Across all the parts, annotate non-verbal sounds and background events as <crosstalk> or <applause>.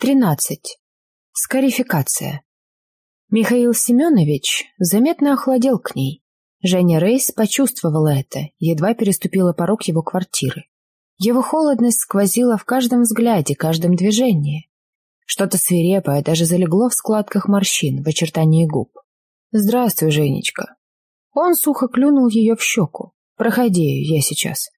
Тринадцать. Скарификация. Михаил Семенович заметно охладел к ней. Женя Рейс почувствовала это, едва переступила порог его квартиры. Его холодность сквозила в каждом взгляде, каждом движении. Что-то свирепое даже залегло в складках морщин, в очертании губ. «Здравствуй, Женечка». Он сухо клюнул ее в щеку. «Проходи, я сейчас».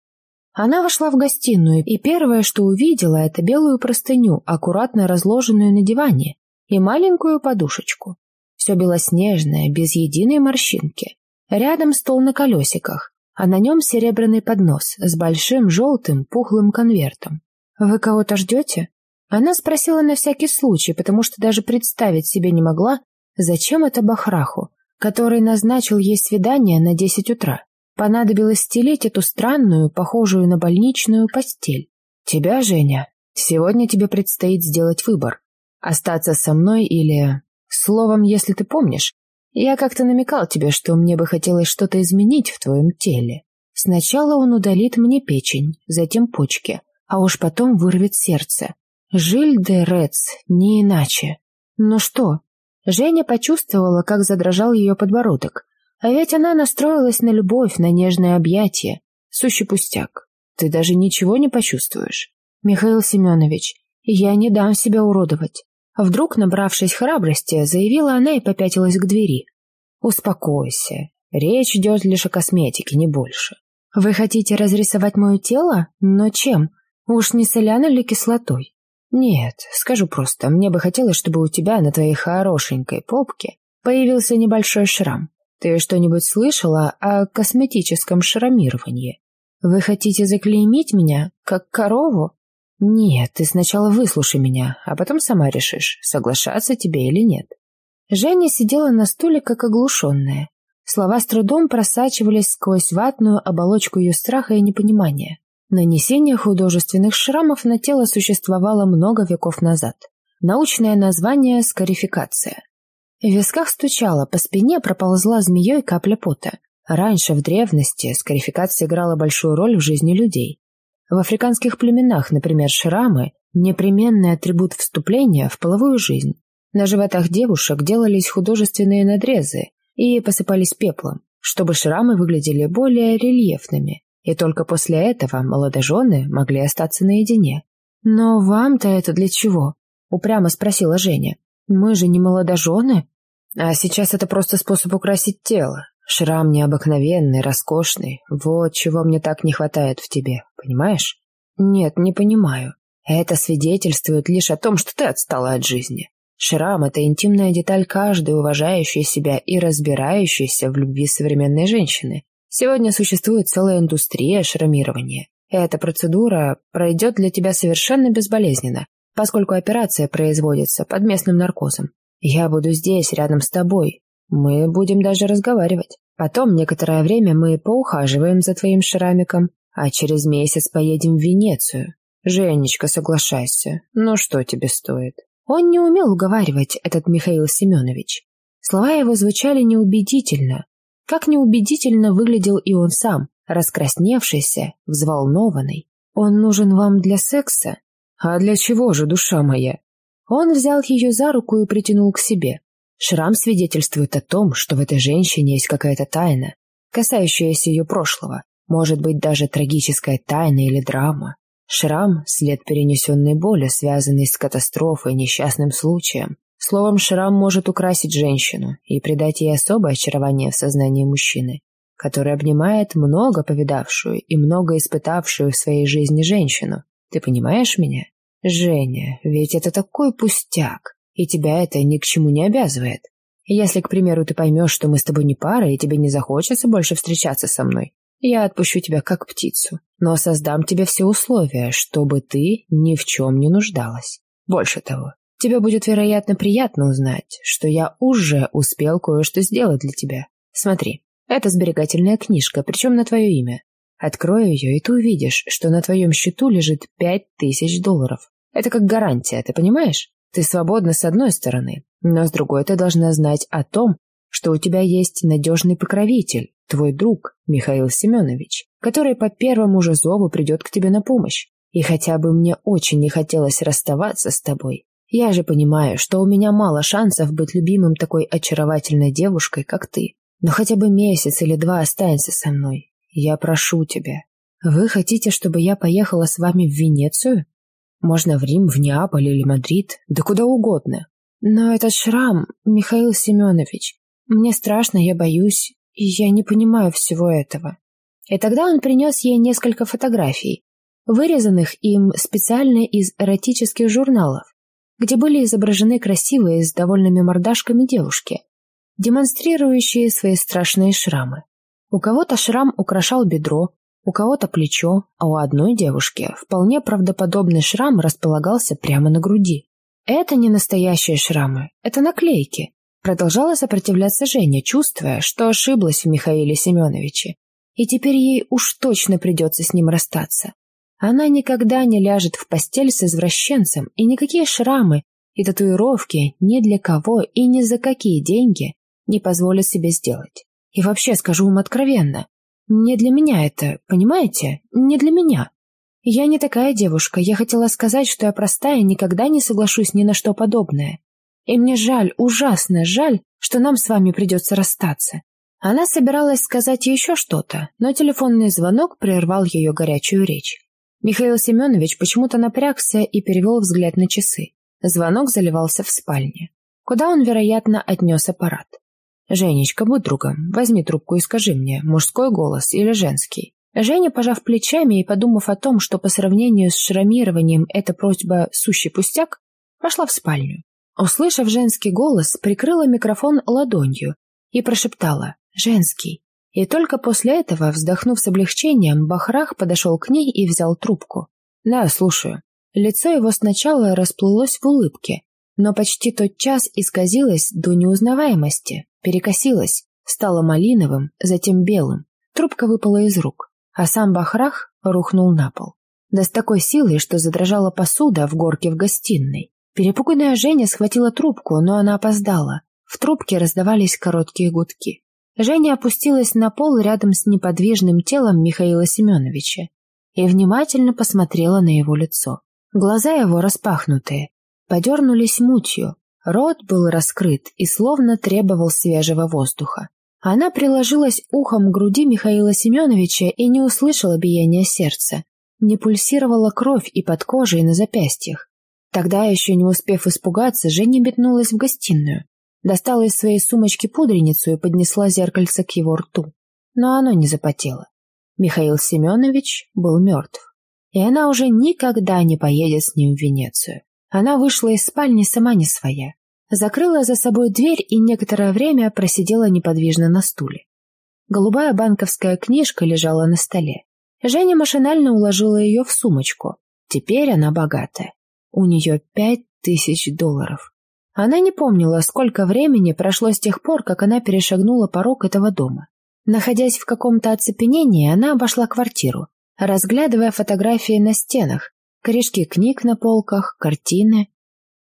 Она вошла в гостиную, и первое, что увидела, это белую простыню, аккуратно разложенную на диване, и маленькую подушечку. Все белоснежное, без единой морщинки. Рядом стол на колесиках, а на нем серебряный поднос с большим желтым пухлым конвертом. «Вы кого-то ждете?» Она спросила на всякий случай, потому что даже представить себе не могла, зачем это Бахраху, который назначил ей свидание на десять утра. Понадобилось стелить эту странную, похожую на больничную постель. Тебя, Женя, сегодня тебе предстоит сделать выбор. Остаться со мной или... Словом, если ты помнишь, я как-то намекал тебе, что мне бы хотелось что-то изменить в твоем теле. Сначала он удалит мне печень, затем почки, а уж потом вырвет сердце. Жиль де Рец, не иначе. Ну что? Женя почувствовала, как задрожал ее подбородок. А ведь она настроилась на любовь, на нежное объятие. Сущий пустяк. Ты даже ничего не почувствуешь. Михаил Семенович, я не дам себя уродовать. Вдруг, набравшись храбрости, заявила она и попятилась к двери. Успокойся. Речь идет лишь о косметике, не больше. Вы хотите разрисовать мое тело? Но чем? Уж не соляной ли кислотой? Нет, скажу просто, мне бы хотелось, чтобы у тебя на твоей хорошенькой попке появился небольшой шрам. Ты что-нибудь слышала о косметическом шрамировании? Вы хотите заклеймить меня, как корову? Нет, ты сначала выслушай меня, а потом сама решишь, соглашаться тебе или нет. Женя сидела на стуле, как оглушенная. Слова с трудом просачивались сквозь ватную оболочку ее страха и непонимания. Нанесение художественных шрамов на тело существовало много веков назад. Научное название – скарификация. В висках стучало, по спине проползла змеей капля пота. Раньше, в древности, скарификация играла большую роль в жизни людей. В африканских племенах, например, шрамы – непременный атрибут вступления в половую жизнь. На животах девушек делались художественные надрезы и посыпались пеплом, чтобы шрамы выглядели более рельефными, и только после этого молодожены могли остаться наедине. «Но вам-то это для чего?» – упрямо спросила Женя. Мы же не молодожены. А сейчас это просто способ украсить тело. Шрам необыкновенный, роскошный. Вот чего мне так не хватает в тебе, понимаешь? Нет, не понимаю. Это свидетельствует лишь о том, что ты отстала от жизни. Шрам – это интимная деталь каждой уважающей себя и разбирающейся в любви современной женщины. Сегодня существует целая индустрия шрамирования. Эта процедура пройдет для тебя совершенно безболезненно, поскольку операция производится под местным наркозом. Я буду здесь, рядом с тобой. Мы будем даже разговаривать. Потом некоторое время мы поухаживаем за твоим шрамиком, а через месяц поедем в Венецию. Женечка, соглашайся. Ну что тебе стоит? Он не умел уговаривать, этот Михаил Семенович. Слова его звучали неубедительно. Как неубедительно выглядел и он сам, раскрасневшийся, взволнованный. Он нужен вам для секса? «А для чего же, душа моя?» Он взял ее за руку и притянул к себе. Шрам свидетельствует о том, что в этой женщине есть какая-то тайна, касающаяся ее прошлого, может быть, даже трагическая тайна или драма. Шрам – след перенесенной боли, связанный с катастрофой, несчастным случаем. Словом, шрам может украсить женщину и придать ей особое очарование в сознании мужчины, который обнимает много повидавшую и много испытавшую в своей жизни женщину, ты понимаешь меня? Женя, ведь это такой пустяк, и тебя это ни к чему не обязывает. Если, к примеру, ты поймешь, что мы с тобой не пара, и тебе не захочется больше встречаться со мной, я отпущу тебя как птицу, но создам тебе все условия, чтобы ты ни в чем не нуждалась. Больше того, тебе будет, вероятно, приятно узнать, что я уже успел кое-что сделать для тебя. Смотри, это сберегательная книжка, причем на твое имя. Открой ее, и ты увидишь, что на твоем счету лежит пять тысяч долларов. Это как гарантия, ты понимаешь? Ты свободна с одной стороны, но с другой ты должна знать о том, что у тебя есть надежный покровитель, твой друг Михаил Семенович, который по первому же зову придет к тебе на помощь. И хотя бы мне очень не хотелось расставаться с тобой, Я же понимаю, что у меня мало шансов быть любимым такой очаровательной девушкой, как ты. Но хотя бы месяц или два останься со мной. Я прошу тебя. Вы хотите, чтобы я поехала с вами в Венецию? Можно в Рим, в Неаполь или Мадрид, да куда угодно. Но этот шрам, Михаил Семенович, мне страшно, я боюсь, и я не понимаю всего этого. И тогда он принес ей несколько фотографий, вырезанных им специально из эротических журналов, где были изображены красивые с довольными мордашками девушки, демонстрирующие свои страшные шрамы. У кого-то шрам украшал бедро, у кого-то плечо, а у одной девушки вполне правдоподобный шрам располагался прямо на груди. Это не настоящие шрамы, это наклейки. Продолжала сопротивляться Женя, чувствуя, что ошиблась в Михаиле Семеновиче, и теперь ей уж точно придется с ним расстаться. Она никогда не ляжет в постель с извращенцем, и никакие шрамы и татуировки ни для кого и ни за какие деньги не позволят себе сделать. И вообще, скажу вам откровенно, не для меня это, понимаете? Не для меня. Я не такая девушка, я хотела сказать, что я простая, никогда не соглашусь ни на что подобное. И мне жаль, ужасно жаль, что нам с вами придется расстаться. Она собиралась сказать еще что-то, но телефонный звонок прервал ее горячую речь. Михаил Семенович почему-то напрягся и перевел взгляд на часы. Звонок заливался в спальне, куда он, вероятно, отнес аппарат. «Женечка, будь другом, возьми трубку и скажи мне, мужской голос или женский?» Женя, пожав плечами и подумав о том, что по сравнению с шрамированием эта просьба сущий пустяк, пошла в спальню. Услышав женский голос, прикрыла микрофон ладонью и прошептала «Женский». И только после этого, вздохнув с облегчением, Бахрах подошел к ней и взял трубку. «Да, слушаю». Лицо его сначала расплылось в улыбке, но почти тот час исказилось до неузнаваемости, перекосилось, стало малиновым, затем белым. Трубка выпала из рук, а сам Бахрах рухнул на пол. Да с такой силой, что задрожала посуда в горке в гостиной. Перепуганная Женя схватила трубку, но она опоздала. В трубке раздавались короткие гудки. Женя опустилась на пол рядом с неподвижным телом Михаила Семеновича и внимательно посмотрела на его лицо. Глаза его распахнутые, подернулись мутью, рот был раскрыт и словно требовал свежего воздуха. Она приложилась ухом к груди Михаила Семеновича и не услышала биения сердца. Не пульсировала кровь и под кожей, и на запястьях. Тогда, еще не успев испугаться, Женя метнулась в гостиную. Достала из своей сумочки пудреницу и поднесла зеркальце к его рту. Но оно не запотело. Михаил Семенович был мертв. И она уже никогда не поедет с ним в Венецию. Она вышла из спальни сама не своя. Закрыла за собой дверь и некоторое время просидела неподвижно на стуле. Голубая банковская книжка лежала на столе. Женя машинально уложила ее в сумочку. Теперь она богатая. У нее пять тысяч долларов. Она не помнила, сколько времени прошло с тех пор, как она перешагнула порог этого дома. Находясь в каком-то оцепенении, она обошла квартиру, разглядывая фотографии на стенах, корешки книг на полках, картины.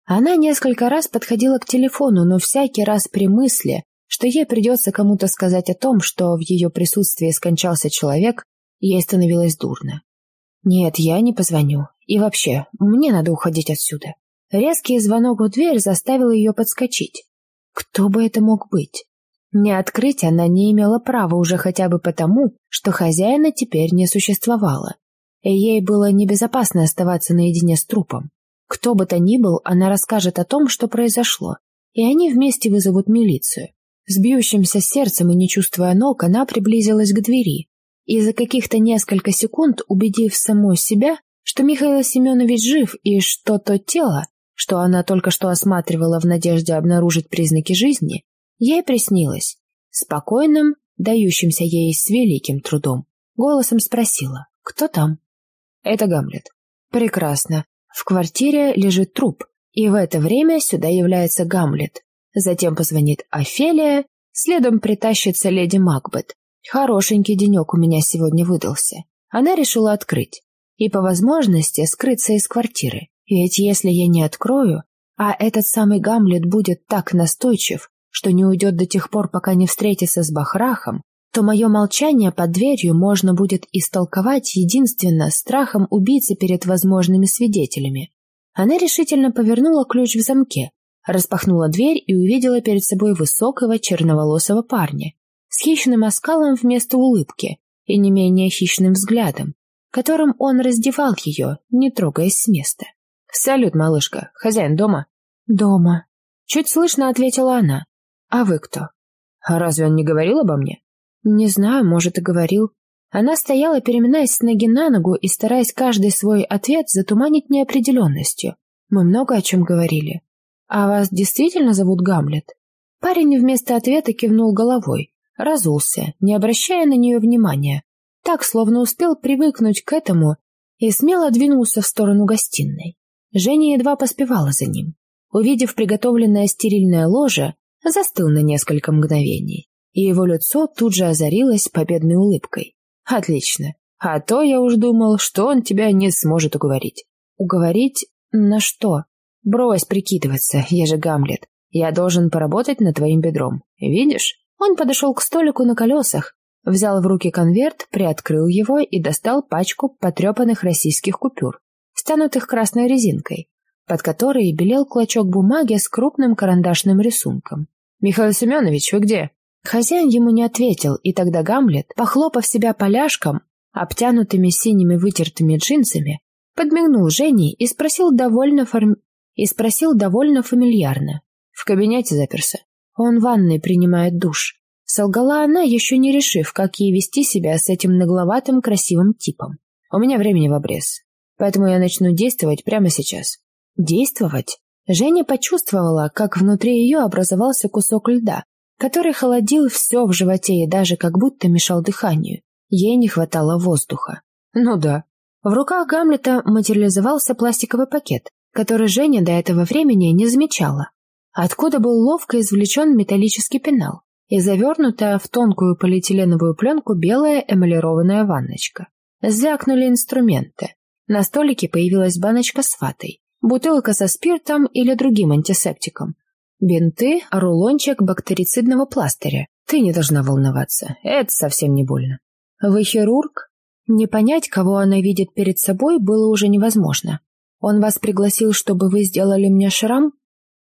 Она несколько раз подходила к телефону, но всякий раз при мысли, что ей придется кому-то сказать о том, что в ее присутствии скончался человек, ей становилось дурно. «Нет, я не позвоню. И вообще, мне надо уходить отсюда». Резкий звонок в дверь заставил ее подскочить. Кто бы это мог быть? Не открыть она не имела права уже хотя бы потому, что хозяина теперь не существовало. И ей было небезопасно оставаться наедине с трупом. Кто бы то ни был, она расскажет о том, что произошло, и они вместе вызовут милицию. С бьющимся сердцем и не чувствуя ног, она приблизилась к двери, и за каких-то несколько секунд, убедив саму себя, что Михаил Семенович жив и что то тело, что она только что осматривала в надежде обнаружить признаки жизни, ей приснилось. Спокойным, дающимся ей с великим трудом, голосом спросила «Кто там?» «Это Гамлет». «Прекрасно. В квартире лежит труп, и в это время сюда является Гамлет. Затем позвонит Офелия, следом притащится леди Макбет. Хорошенький денек у меня сегодня выдался. Она решила открыть и по возможности скрыться из квартиры. Ведь если я не открою, а этот самый Гамлет будет так настойчив, что не уйдет до тех пор, пока не встретится с Бахрахом, то мое молчание под дверью можно будет истолковать единственно страхом убийцы перед возможными свидетелями. Она решительно повернула ключ в замке, распахнула дверь и увидела перед собой высокого черноволосого парня с хищным оскалом вместо улыбки и не менее хищным взглядом, которым он раздевал ее, не трогаясь с места. «Салют, малышка. Хозяин дома?» «Дома». Чуть слышно ответила она. «А вы кто?» «А разве он не говорил обо мне?» «Не знаю, может, и говорил». Она стояла, переминаясь с ноги на ногу и стараясь каждый свой ответ затуманить неопределенностью. Мы много о чем говорили. «А вас действительно зовут Гамлет?» Парень вместо ответа кивнул головой, разулся, не обращая на нее внимания, так, словно успел привыкнуть к этому и смело двинулся в сторону гостиной. Женя едва поспевала за ним. Увидев приготовленное стерильное ложе, застыл на несколько мгновений, и его лицо тут же озарилось победной улыбкой. «Отлично. А то я уж думал, что он тебя не сможет уговорить». «Уговорить? На что?» «Брось прикидываться, я же Гамлет. Я должен поработать над твоим бедром. Видишь?» Он подошел к столику на колесах, взял в руки конверт, приоткрыл его и достал пачку потрепанных российских купюр, стянутых красной резинкой, под которой белел клочок бумаги с крупным карандашным рисунком. «Михаил Семенович, вы где?» Хозяин ему не ответил, и тогда Гамлет, похлопав себя поляшком, обтянутыми синими вытертыми джинсами, подмигнул Жене и спросил довольно форм... и спросил довольно фамильярно. В кабинете заперся. Он в ванной принимает душ. Солгала она, еще не решив, как ей вести себя с этим нагловатым красивым типом. У меня времени в обрез. Поэтому я начну действовать прямо сейчас. Действовать? Женя почувствовала, как внутри ее образовался кусок льда, который холодил все в животе и даже как будто мешал дыханию. Ей не хватало воздуха. Ну да. В руках Гамлета материализовался пластиковый пакет, который Женя до этого времени не замечала откуда был ловко извлечен металлический пенал и завернутая в тонкую полиэтиленовую пленку белая эмалированная ванночка. Звякнули инструменты. На столике появилась баночка с ватой, бутылка со спиртом или другим антисептиком, бинты, рулончик бактерицидного пластыря. Ты не должна волноваться, это совсем не больно. Вы хирург? Не понять, кого она видит перед собой, было уже невозможно. Он вас пригласил, чтобы вы сделали мне шрам?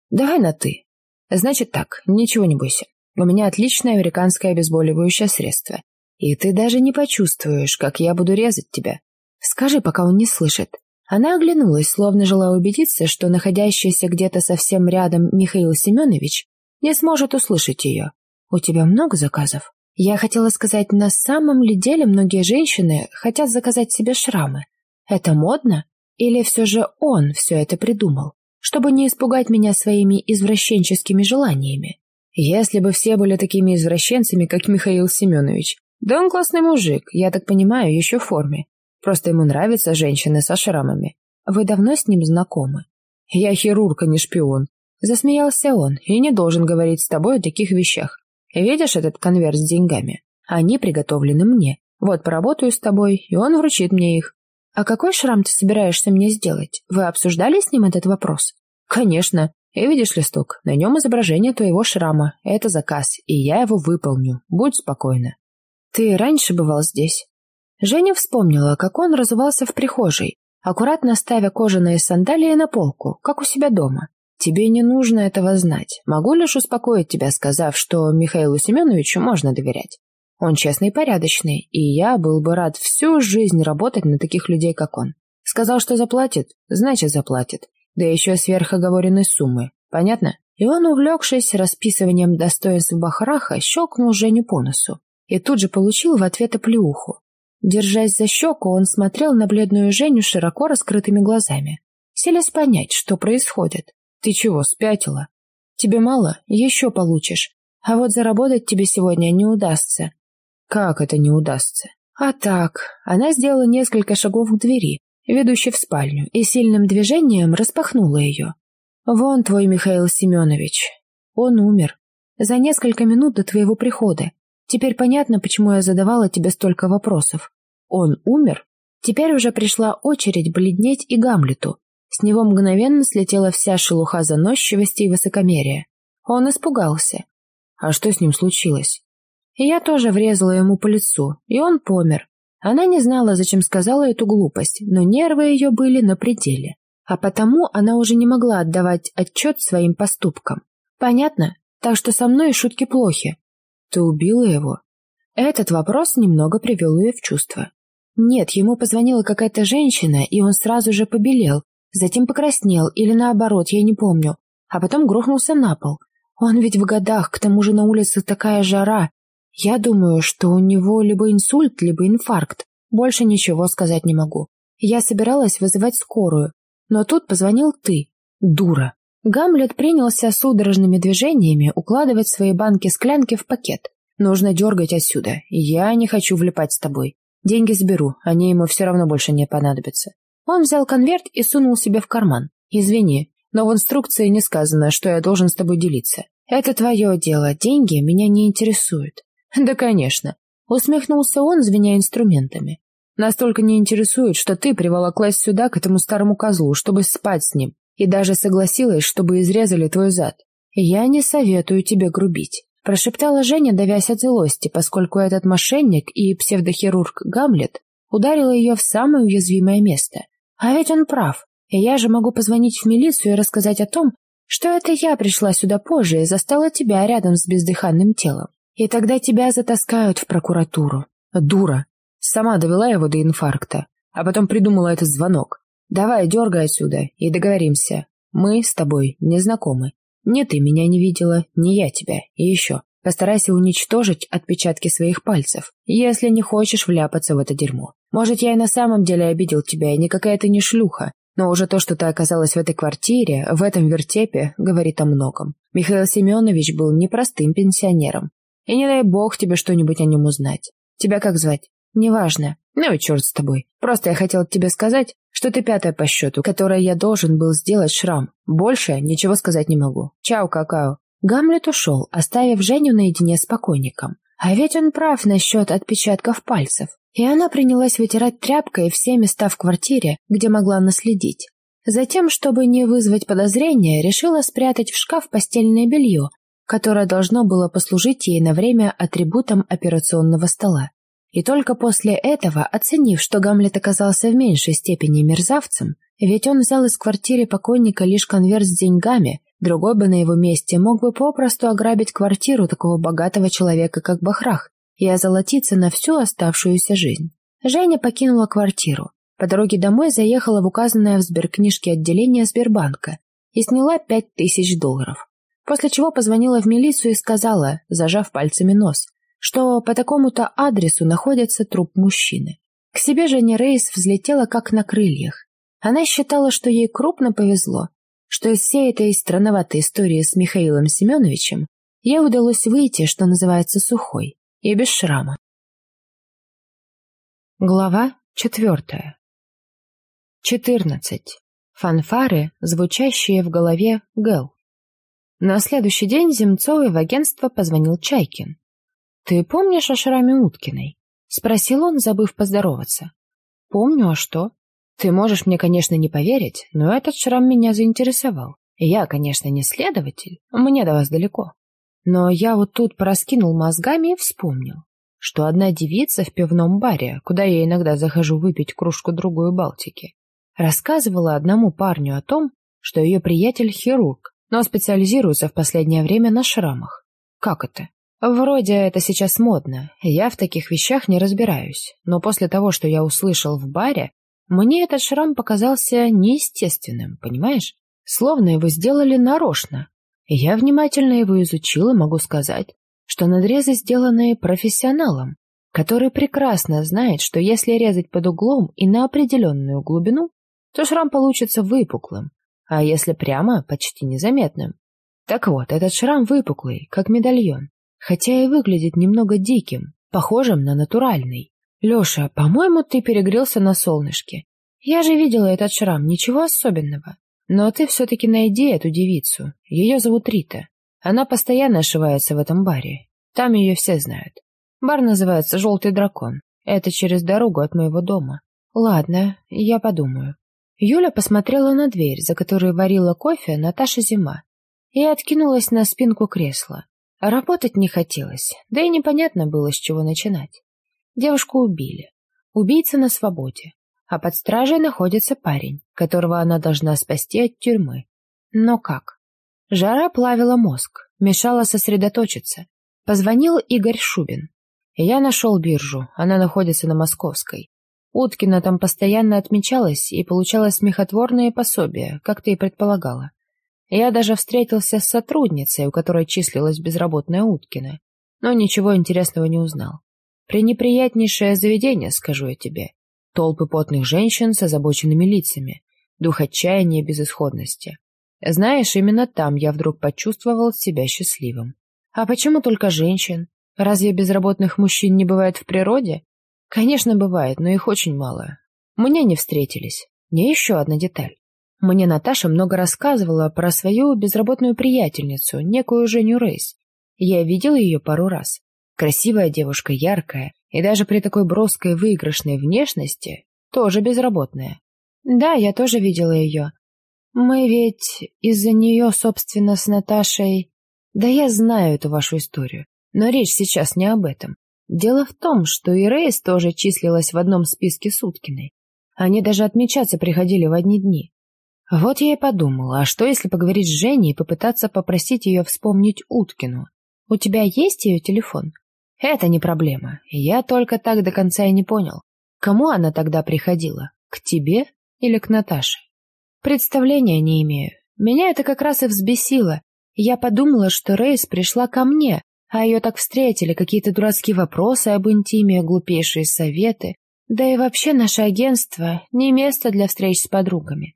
Давай на «ты». Значит так, ничего не бойся. У меня отличное американское обезболивающее средство. И ты даже не почувствуешь, как я буду резать тебя. Скажи, пока он не слышит. Она оглянулась, словно желая убедиться, что находящийся где-то совсем рядом Михаил Семенович не сможет услышать ее. «У тебя много заказов?» Я хотела сказать, на самом ли деле многие женщины хотят заказать себе шрамы. Это модно? Или все же он все это придумал? чтобы не испугать меня своими извращенческими желаниями. Если бы все были такими извращенцами, как Михаил Семенович. Да он классный мужик, я так понимаю, еще в форме. Просто ему нравятся женщины со шрамами. Вы давно с ним знакомы? Я хирург, а не шпион. Засмеялся он и не должен говорить с тобой о таких вещах. Видишь этот конверт с деньгами? Они приготовлены мне. Вот поработаю с тобой, и он вручит мне их. «А какой шрам ты собираешься мне сделать? Вы обсуждали с ним этот вопрос?» «Конечно. И видишь листок, на нем изображение твоего шрама. Это заказ, и я его выполню. Будь спокойна». «Ты раньше бывал здесь?» Женя вспомнила, как он разувался в прихожей, аккуратно ставя кожаные сандалии на полку, как у себя дома. «Тебе не нужно этого знать. Могу лишь успокоить тебя, сказав, что Михаилу Семеновичу можно доверять. Он честный и порядочный, и я был бы рад всю жизнь работать на таких людей, как он. Сказал, что заплатит, значит заплатит. Да еще сверх оговоренной суммы. Понятно? И он, увлекшись расписыванием достоинств Бахраха, щелкнул Женю по носу. И тут же получил в ответ оплеуху. Держась за щеку, он смотрел на бледную Женю широко раскрытыми глазами. Селись понять, что происходит. «Ты чего, спятила? Тебе мало? Еще получишь. А вот заработать тебе сегодня не удастся. Как это не удастся? А так, она сделала несколько шагов к двери, ведущей в спальню, и сильным движением распахнула ее. «Вон твой Михаил Семенович. Он умер. За несколько минут до твоего прихода. Теперь понятно, почему я задавала тебе столько вопросов. Он умер?» Теперь уже пришла очередь бледнеть и Гамлету. С него мгновенно слетела вся шелуха заносчивости и высокомерия. Он испугался. А что с ним случилось? Я тоже врезала ему по лицу, и он помер. Она не знала, зачем сказала эту глупость, но нервы ее были на пределе. а потому она уже не могла отдавать отчет своим поступкам. Понятно? Так что со мной шутки плохи. Ты убила его? Этот вопрос немного привел ее в чувство. Нет, ему позвонила какая-то женщина, и он сразу же побелел, затем покраснел, или наоборот, я не помню, а потом грохнулся на пол. Он ведь в годах, к тому же на улице такая жара. Я думаю, что у него либо инсульт, либо инфаркт. Больше ничего сказать не могу. Я собиралась вызывать скорую, но тут позвонил ты. Дура. Гамлет принялся судорожными движениями укладывать свои банки-склянки в пакет. Нужно дергать отсюда. Я не хочу влипать с тобой. Деньги сберу, они ему все равно больше не понадобятся. Он взял конверт и сунул себе в карман. Извини, но в инструкции не сказано, что я должен с тобой делиться. Это твое дело, деньги меня не интересуют. <laughs> Да, конечно. Усмехнулся он, звеня инструментами. Настолько не интересует, что ты приволоклась сюда к этому старому козлу, чтобы спать с ним, и даже согласилась, чтобы изрезали твой зад. Я не советую тебе грубить. Прошептала Женя, давясь от злости, поскольку этот мошенник и псевдохирург Гамлет ударил ее в самое уязвимое место. А ведь он прав. И я же могу позвонить в милицию и рассказать о том, что это я пришла сюда позже и застала тебя рядом с бездыханным телом. И тогда тебя затаскают в прокуратуру. Дура. Сама довела его до инфаркта, а потом придумала этот звонок. Давай, дергай отсюда и договоримся. Мы с тобой не знакомы. Ни ты меня не видела, ни я тебя. И еще. Постарайся уничтожить отпечатки своих пальцев, если не хочешь вляпаться в это дерьмо. Может, я и на самом деле обидел тебя, и никакая ты не шлюха, но уже то, что ты оказалась в этой квартире, в этом вертепе, говорит о многом. Михаил Семенович был непростым пенсионером, и не дай бог тебе что-нибудь о нем узнать. Тебя как звать? Неважно. Ну и черт с тобой. Просто я хотел тебе сказать, что ты пятая по счету, которой я должен был сделать шрам. Больше ничего сказать не могу. Чао, какао. Гамлет ушел, оставив Женю наедине с покойником. А ведь он прав насчет отпечатков пальцев. И она принялась вытирать тряпкой все места в квартире, где могла наследить. Затем, чтобы не вызвать подозрения, решила спрятать в шкаф постельное белье, которое должно было послужить ей на время атрибутом операционного стола. И только после этого, оценив, что Гамлет оказался в меньшей степени мерзавцем, ведь он взял из квартиры покойника лишь конверт с деньгами, другой бы на его месте мог бы попросту ограбить квартиру такого богатого человека, как Бахрах, и озолотиться на всю оставшуюся жизнь. Женя покинула квартиру. По дороге домой заехала в указанное в сберкнижке отделение Сбербанка и сняла пять тысяч долларов после чего позвонила в милицию и сказала, зажав пальцами нос, что по такому-то адресу находится труп мужчины. К себе Женя Рейс взлетела как на крыльях. Она считала, что ей крупно повезло, что из всей этой странноватой истории с Михаилом Семеновичем ей удалось выйти, что называется, сухой и без шрама. Глава четвертая. Четырнадцать. Фанфары, звучащие в голове Гэл. На следующий день Земцовой в агентство позвонил Чайкин. «Ты помнишь о шраме Уткиной?» — спросил он, забыв поздороваться. «Помню, а что?» «Ты можешь мне, конечно, не поверить, но этот шрам меня заинтересовал. Я, конечно, не следователь, мне до вас далеко. Но я вот тут пораскинул мозгами и вспомнил, что одна девица в пивном баре, куда я иногда захожу выпить кружку-другую Балтики, рассказывала одному парню о том, что ее приятель хирург, но специализируется в последнее время на шрамах. Как это? Вроде это сейчас модно, я в таких вещах не разбираюсь, но после того, что я услышал в баре, мне этот шрам показался неестественным, понимаешь? Словно его сделали нарочно. Я внимательно его изучил и могу сказать, что надрезы сделаны профессионалом, который прекрасно знает, что если резать под углом и на определенную глубину, то шрам получится выпуклым, а если прямо, почти незаметным. Так вот, этот шрам выпуклый, как медальон, хотя и выглядит немного диким, похожим на натуральный. Леша, по-моему, ты перегрелся на солнышке. Я же видела этот шрам, ничего особенного. Но ты все-таки найди эту девицу. Ее зовут Рита. Она постоянно ошивается в этом баре. Там ее все знают. Бар называется «Желтый дракон». Это через дорогу от моего дома. Ладно, я подумаю. Юля посмотрела на дверь, за которой варила кофе Наташа Зима, и откинулась на спинку кресла. Работать не хотелось, да и непонятно было, с чего начинать. Девушку убили. Убийца на свободе. а под стражей находится парень, которого она должна спасти от тюрьмы. Но как? Жара плавила мозг, мешала сосредоточиться. Позвонил Игорь Шубин. Я нашел биржу, она находится на Московской. Уткина там постоянно отмечалась и получала смехотворные пособия, как ты и предполагала. Я даже встретился с сотрудницей, у которой числилась безработная Уткина, но ничего интересного не узнал. Пренеприятнейшее заведение, скажу я тебе. Толпы потных женщин с озабоченными лицами, дух отчаяния и безысходности. Знаешь, именно там я вдруг почувствовал себя счастливым. А почему только женщин? Разве безработных мужчин не бывает в природе? Конечно, бывает, но их очень мало. Мне не встретились. Не еще одна деталь. Мне Наташа много рассказывала про свою безработную приятельницу, некую Женю Рейс. Я видел ее пару раз. Красивая девушка, яркая, и даже при такой броской выигрышной внешности тоже безработная. Да, я тоже видела ее. Мы ведь из-за нее, собственно, с Наташей... Да я знаю эту вашу историю, но речь сейчас не об этом. Дело в том, что и Рейс тоже числилась в одном списке с Уткиной. Они даже отмечаться приходили в одни дни. Вот я и подумала, а что если поговорить с Женей и попытаться попросить ее вспомнить Уткину? У тебя есть ее телефон? Это не проблема. Я только так до конца и не понял. Кому она тогда приходила? К тебе или к Наташе? Представления не имею. Меня это как раз и взбесило. Я подумала, что Рейс пришла ко мне, а ее так встретили, какие-то дурацкие вопросы об интиме, глупейшие советы. Да и вообще наше агентство не место для встреч с подругами.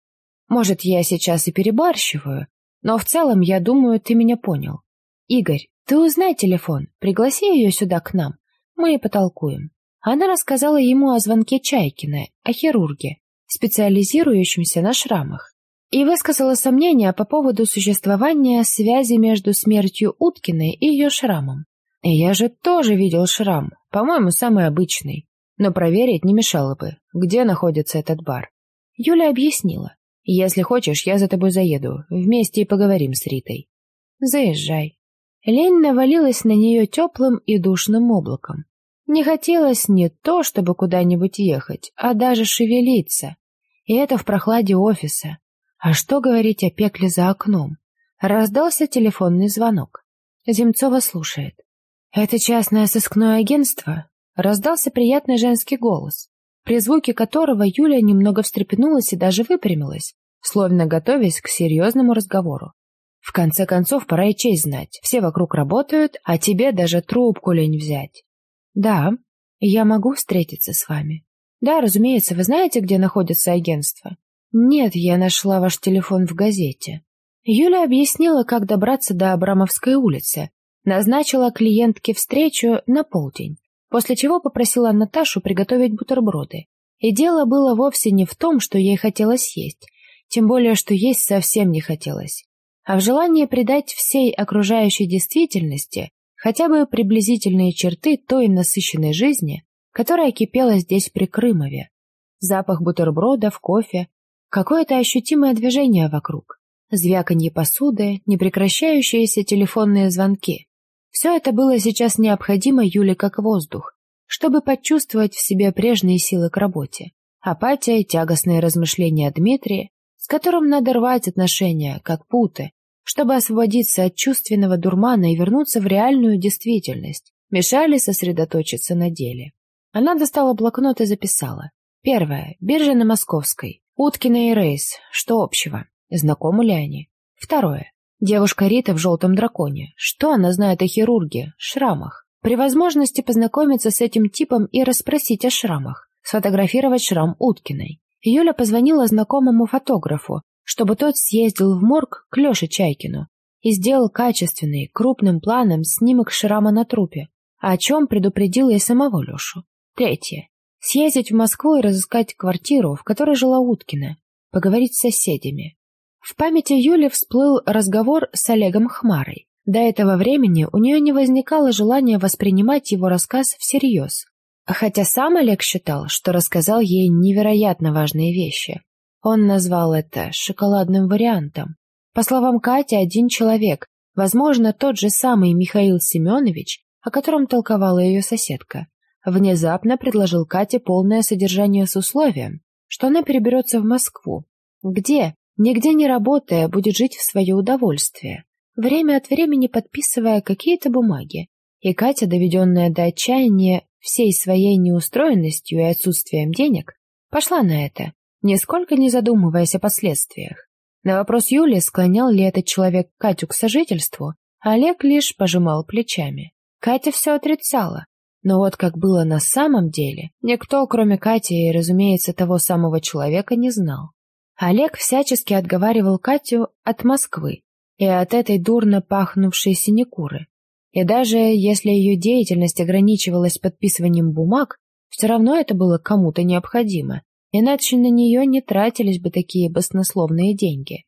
Может, я сейчас и перебарщиваю, но в целом, я думаю, ты меня понял. Игорь, ты узнай телефон, пригласи ее сюда к нам, мы и потолкуем. Она рассказала ему о звонке Чайкина, о хирурге, специализирующемся на шрамах, и высказала сомнения по поводу существования связи между смертью Уткиной и ее шрамом. Я же тоже видел шрам, по-моему, самый обычный, но проверить не мешало бы, где находится этот бар. Юля объяснила. «Если хочешь, я за тобой заеду, вместе и поговорим с Ритой». «Заезжай». Лень навалилась на нее теплым и душным облаком. Не хотелось не то, чтобы куда-нибудь ехать, а даже шевелиться. И это в прохладе офиса. А что говорить о пекле за окном? Раздался телефонный звонок. Земцова слушает. «Это частное сыскное агентство?» Раздался приятный женский голос, при звуке которого Юля немного встрепенулась и даже выпрямилась, словно готовясь к серьезному разговору. В конце концов, пора и честь знать. Все вокруг работают, а тебе даже трубку лень взять. Да, я могу встретиться с вами. Да, разумеется, вы знаете, где находится агентство? Нет, я нашла ваш телефон в газете. Юля объяснила, как добраться до Абрамовской улицы. Назначила клиентке встречу на полдень, после чего попросила Наташу приготовить бутерброды. И дело было вовсе не в том, что ей хотелось есть, тем более, что есть совсем не хотелось а в желании придать всей окружающей действительности хотя бы приблизительные черты той насыщенной жизни, которая кипела здесь при Крымове. Запах бутербродов, кофе, какое-то ощутимое движение вокруг, звяканье посуды, непрекращающиеся телефонные звонки. Все это было сейчас необходимо Юле как воздух, чтобы почувствовать в себе прежние силы к работе. Апатия, тягостные размышления о Дмитрии, с которым надо рвать отношения, как путы, чтобы освободиться от чувственного дурмана и вернуться в реальную действительность, мешали сосредоточиться на деле. Она достала блокнот и записала. Первое. Биржа на Московской. Уткина и Рейс. Что общего? Знакомы ли они? Второе. Девушка Рита в желтом драконе. Что она знает о хирурге, шрамах? При возможности познакомиться с этим типом и расспросить о шрамах. Сфотографировать шрам Уткиной. Юля позвонила знакомому фотографу, чтобы тот съездил в морг к Леше Чайкину и сделал качественный, крупным планом снимок шрама на трупе, о чем предупредил и самого Лешу. Третье. Съездить в Москву и разыскать квартиру, в которой жила Уткина, поговорить с соседями. В памяти Юли всплыл разговор с Олегом Хмарой. До этого времени у нее не возникало желания воспринимать его рассказ всерьез, Хотя сам Олег считал, что рассказал ей невероятно важные вещи. Он назвал это шоколадным вариантом. По словам Кати, один человек, возможно, тот же самый Михаил Семенович, о котором толковала ее соседка, внезапно предложил Кате полное содержание с условием, что она переберется в Москву. Где, нигде не работая, будет жить в свое удовольствие, время от времени подписывая какие-то бумаги. И Катя, доведенная до отчаяния всей своей неустроенностью и отсутствием денег, пошла на это, нисколько не задумываясь о последствиях. На вопрос Юли, склонял ли этот человек Катю к сожительству, Олег лишь пожимал плечами. Катя все отрицала, но вот как было на самом деле, никто, кроме Кати и, разумеется, того самого человека, не знал. Олег всячески отговаривал Катю от Москвы и от этой дурно пахнувшей синекуры. И даже если ее деятельность ограничивалась подписыванием бумаг, все равно это было кому-то необходимо, иначе на нее не тратились бы такие баснословные деньги.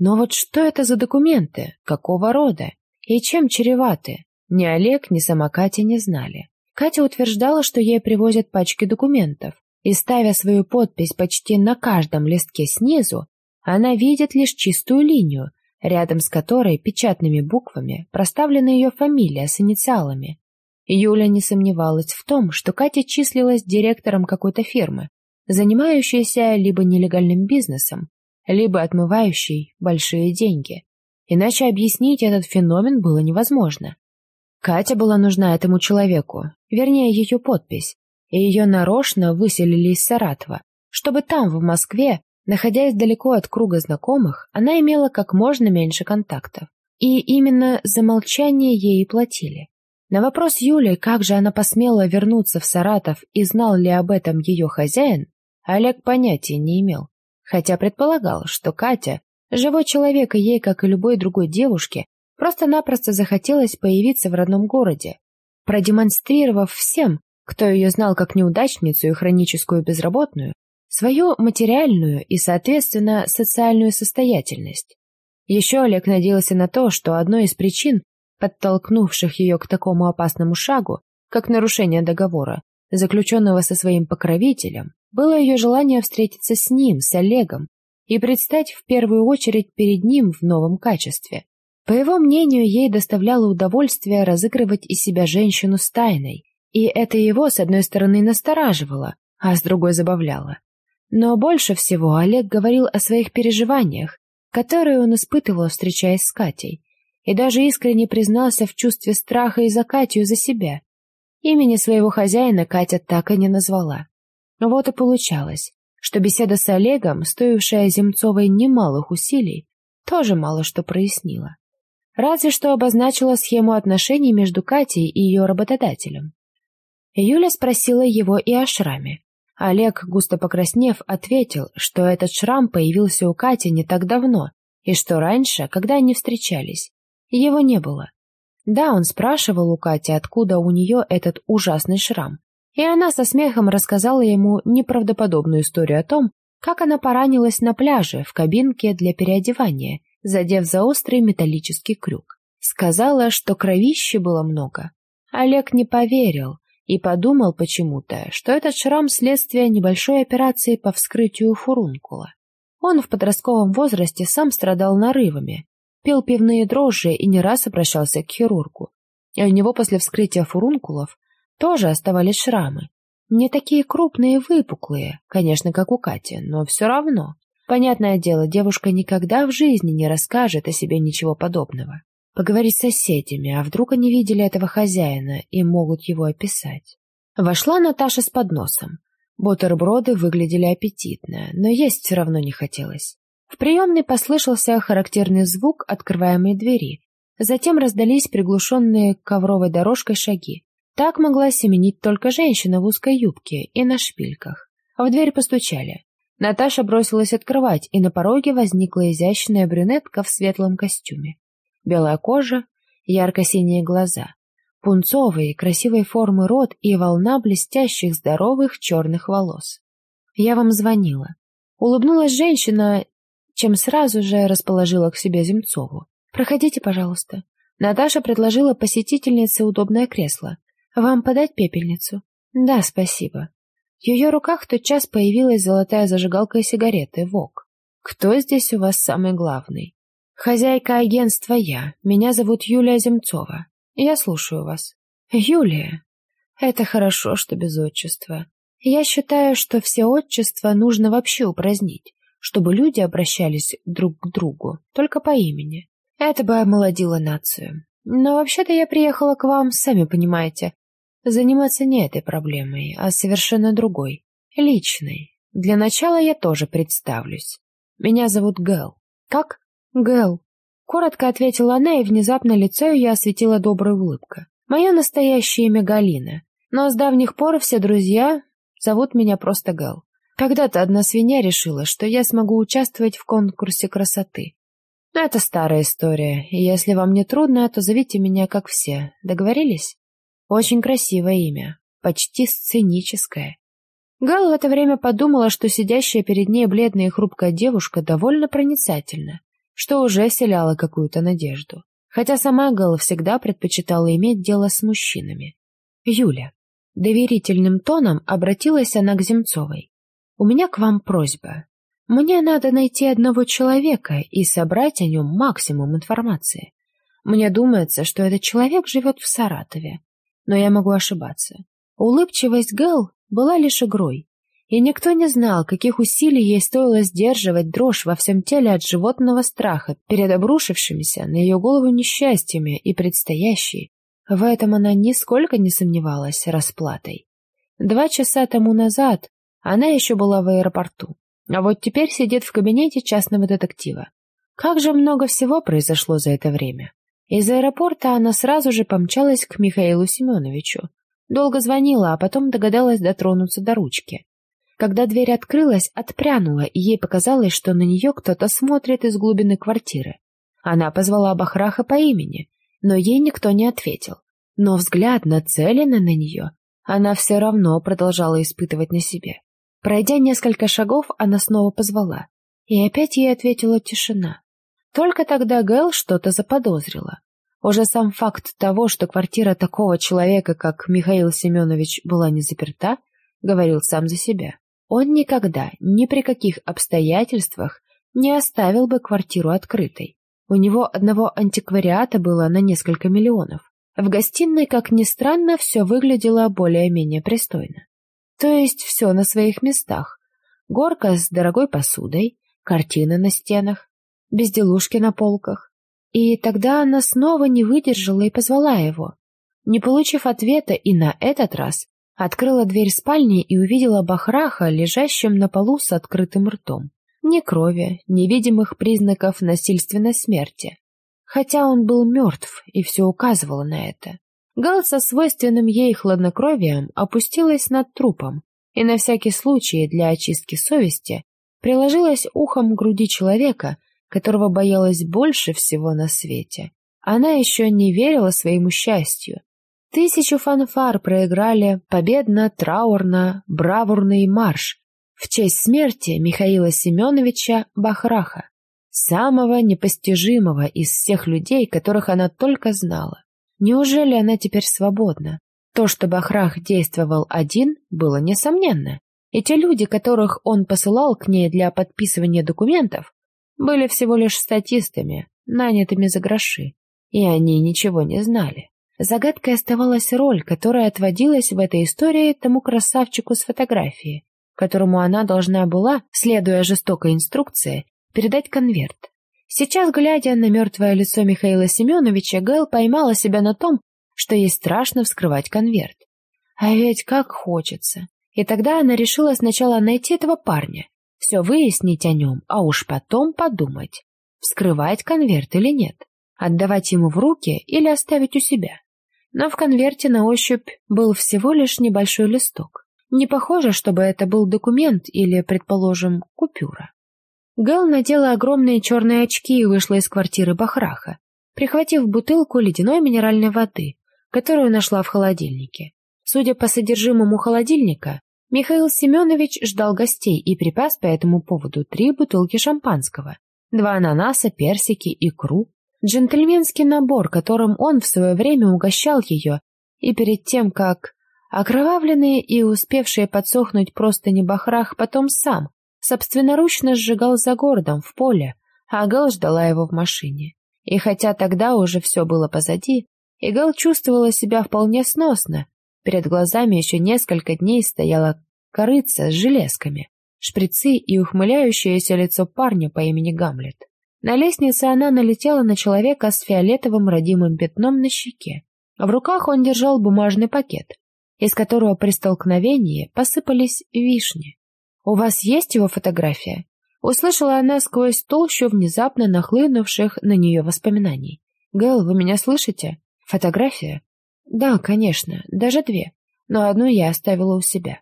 Но вот что это за документы, какого рода и чем чреваты, ни Олег, ни сама Катя не знали. Катя утверждала, что ей привозят пачки документов, и, ставя свою подпись почти на каждом листке снизу, она видит лишь чистую линию, рядом с которой печатными буквами проставлена ее фамилия с инициалами. Юля не сомневалась в том, что Катя числилась директором какой-то фирмы, занимающейся либо нелегальным бизнесом, либо отмывающей большие деньги. Иначе объяснить этот феномен было невозможно. Катя была нужна этому человеку, вернее, ее подпись, и ее нарочно выселили из Саратова, чтобы там, в Москве, находясь далеко от круга знакомых, она имела как можно меньше контактов. И именно за молчание ей и платили. На вопрос Юли, как же она посмела вернуться в Саратов и знал ли об этом ее хозяин, Олег понятия не имел, хотя предполагал, что Катя, живой человек и ей, как и любой другой девушке, просто-напросто захотелось появиться в родном городе, продемонстрировав всем, кто ее знал как неудачницу и хроническую безработную, свою материальную и, соответственно, социальную состоятельность. Еще Олег надеялся на то, что одной из причин, подтолкнувших ее к такому опасному шагу, как нарушение договора, заключенного со своим покровителем, было ее желание встретиться с ним, с Олегом, и предстать в первую очередь перед ним в новом качестве. По его мнению, ей доставляло удовольствие разыгрывать из себя женщину с тайной, и это его, с одной стороны, настораживало, а с другой забавляло. Но больше всего Олег говорил о своих переживаниях, которые он испытывал, встречаясь с Катей, и даже искренне признался в чувстве страха и за Катю, за себя. Имени своего хозяина Катя так и не назвала. Вот и получалось, что беседа с Олегом, стоившая Земцовой немалых усилий, тоже мало что прояснила. Разве что обозначила схему отношений между Катей и ее работодателем. Юля спросила его и о шраме. Олег, густо покраснев, ответил, что этот шрам появился у Кати не так давно, и что раньше, когда они встречались, его не было. Да, он спрашивал у Кати, откуда у нее этот ужасный шрам, и она со смехом рассказала ему неправдоподобную историю о том, как она поранилась на пляже в кабинке для переодевания, задев за острый металлический крюк. Сказала, что кровищи было много. Олег не поверил и подумал почему-то, что этот шрам – следствие небольшой операции по вскрытию фурункула. Он в подростковом возрасте сам страдал нарывами, пил пивные дрожжи и не раз обращался к хирургу. И у него после вскрытия фурункулов тоже оставались шрамы. Не такие крупные и выпуклые, конечно, как у Кати, но все равно. Понятное дело, девушка никогда в жизни не расскажет о себе ничего подобного. Поговорить с соседями, а вдруг они видели этого хозяина и могут его описать. Вошла Наташа с подносом. Бутерброды выглядели аппетитно, но есть все равно не хотелось. В приемной послышался характерный звук открываемой двери. Затем раздались приглушенные ковровой дорожкой шаги. Так могла семенить только женщина в узкой юбке и на шпильках. В дверь постучали. Наташа бросилась открывать, и на пороге возникла изящная брюнетка в светлом костюме. Белая кожа, ярко-синие глаза, пунцовые, красивой формы рот и волна блестящих здоровых черных волос. «Я вам звонила». Улыбнулась женщина, чем сразу же расположила к себе Земцову. «Проходите, пожалуйста». Наташа предложила посетительнице удобное кресло. «Вам подать пепельницу?» «Да, спасибо». В ее руках в тот час появилась золотая зажигалка и сигареты «Вок». «Кто здесь у вас самый главный?» «Хозяйка агентства я. Меня зовут Юлия Земцова. Я слушаю вас». «Юлия? Это хорошо, что без отчества. Я считаю, что все отчества нужно вообще упразднить, чтобы люди обращались друг к другу только по имени. Это бы омолодило нацию. Но вообще-то я приехала к вам, сами понимаете, заниматься не этой проблемой, а совершенно другой, личной. Для начала я тоже представлюсь. Меня зовут Гэл. Как? Гэл. Коротко ответила она, и внезапно лицо ее осветила добрая улыбка. Мое настоящее имя Галина, но с давних пор все друзья зовут меня просто Гэл. Когда-то одна свинья решила, что я смогу участвовать в конкурсе красоты. Но это старая история, и если вам не трудно, то зовите меня как все. Договорились? Очень красивое имя, почти сценическое. Гал в это время подумала, что сидящая перед ней бледная и хрупкая девушка довольно проницательна, что уже вселяло какую-то надежду. Хотя сама Гал всегда предпочитала иметь дело с мужчинами. «Юля». Доверительным тоном обратилась она к Земцовой. «У меня к вам просьба. Мне надо найти одного человека и собрать о нем максимум информации. Мне думается, что этот человек живет в Саратове но я могу ошибаться. Улыбчивость Гэл была лишь игрой, и никто не знал, каких усилий ей стоило сдерживать дрожь во всем теле от животного страха перед обрушившимися на ее голову несчастьями и предстоящей, в этом она нисколько не сомневалась, расплатой. Два часа тому назад она еще была в аэропорту, а вот теперь сидит в кабинете частного детектива. Как же много всего произошло за это время. Из аэропорта она сразу же помчалась к Михаилу Семеновичу. Долго звонила, а потом догадалась дотронуться до ручки. Когда дверь открылась, отпрянула, и ей показалось, что на нее кто-то смотрит из глубины квартиры. Она позвала Бахраха по имени, но ей никто не ответил. Но взгляд нацеленный на нее, она все равно продолжала испытывать на себе. Пройдя несколько шагов, она снова позвала, и опять ей ответила тишина. Только тогда Гэл что-то заподозрила. Уже сам факт того, что квартира такого человека, как Михаил Семенович, была не заперта, говорил сам за себя. Он никогда, ни при каких обстоятельствах не оставил бы квартиру открытой. У него одного антиквариата было на несколько миллионов. В гостиной, как ни странно, все выглядело более-менее пристойно. То есть все на своих местах. Горка с дорогой посудой, картины на стенах, безделушки на полках. И тогда она снова не выдержала и позвала его. Не получив ответа и на этот раз, открыла дверь спальни и увидела Бахраха, лежащим на полу с открытым ртом. Ни крови, ни видимых признаков насильственной смерти. Хотя он был мертв, и все указывало на это. Гал со свойственным ей хладнокровием опустилась над трупом и на всякий случай для очистки совести приложилась ухом к груди человека, которого боялась больше всего на свете. Она еще не верила своему счастью. Тысячу фанфар проиграли победно-траурно бравурный марш в честь смерти Михаила Семеновича Бахраха, самого непостижимого из всех людей, которых она только знала. Неужели она теперь свободна? То, что Бахрах действовал один, было несомненно. И те люди, которых он посылал к ней для подписывания документов, были всего лишь статистами, нанятыми за гроши, и они ничего не знали. Загадкой оставалась роль, которая отводилась в этой истории тому красавчику с фотографии, которому она должна была, следуя жестокой инструкции, передать конверт. Сейчас, глядя на мертвое лицо Михаила Семеновича, Гэл поймала себя на том, что ей страшно вскрывать конверт. А ведь как хочется. И тогда она решила сначала найти этого парня, все выяснить о нем, а уж потом подумать, вскрывать конверт или нет, отдавать ему в руки или оставить у себя. Но в конверте на ощупь был всего лишь небольшой листок. Не похоже, чтобы это был документ или, предположим, купюра. Гэл надела огромные черные очки и вышла из квартиры Бахраха, прихватив бутылку ледяной минеральной воды, которую нашла в холодильнике. Судя по содержимому холодильника, Михаил Семенович ждал гостей и припас по этому поводу три бутылки шампанского, два ананаса, персики, икру, джентльменский набор, которым он в свое время угощал ее, и перед тем, как окровавленные и успевшие подсохнуть просто не бахрах потом сам, собственноручно сжигал за городом в поле, а Гал ждала его в машине. И хотя тогда уже все было позади, Игал чувствовала себя вполне сносно, Перед глазами еще несколько дней стояла корыца с железками, шприцы и ухмыляющееся лицо парня по имени Гамлет. На лестнице она налетела на человека с фиолетовым родимым пятном на щеке. В руках он держал бумажный пакет, из которого при столкновении посыпались вишни. «У вас есть его фотография?» Услышала она сквозь толщу внезапно нахлынувших на нее воспоминаний. «Гэл, вы меня слышите? Фотография?» «Да, конечно, даже две, но одну я оставила у себя».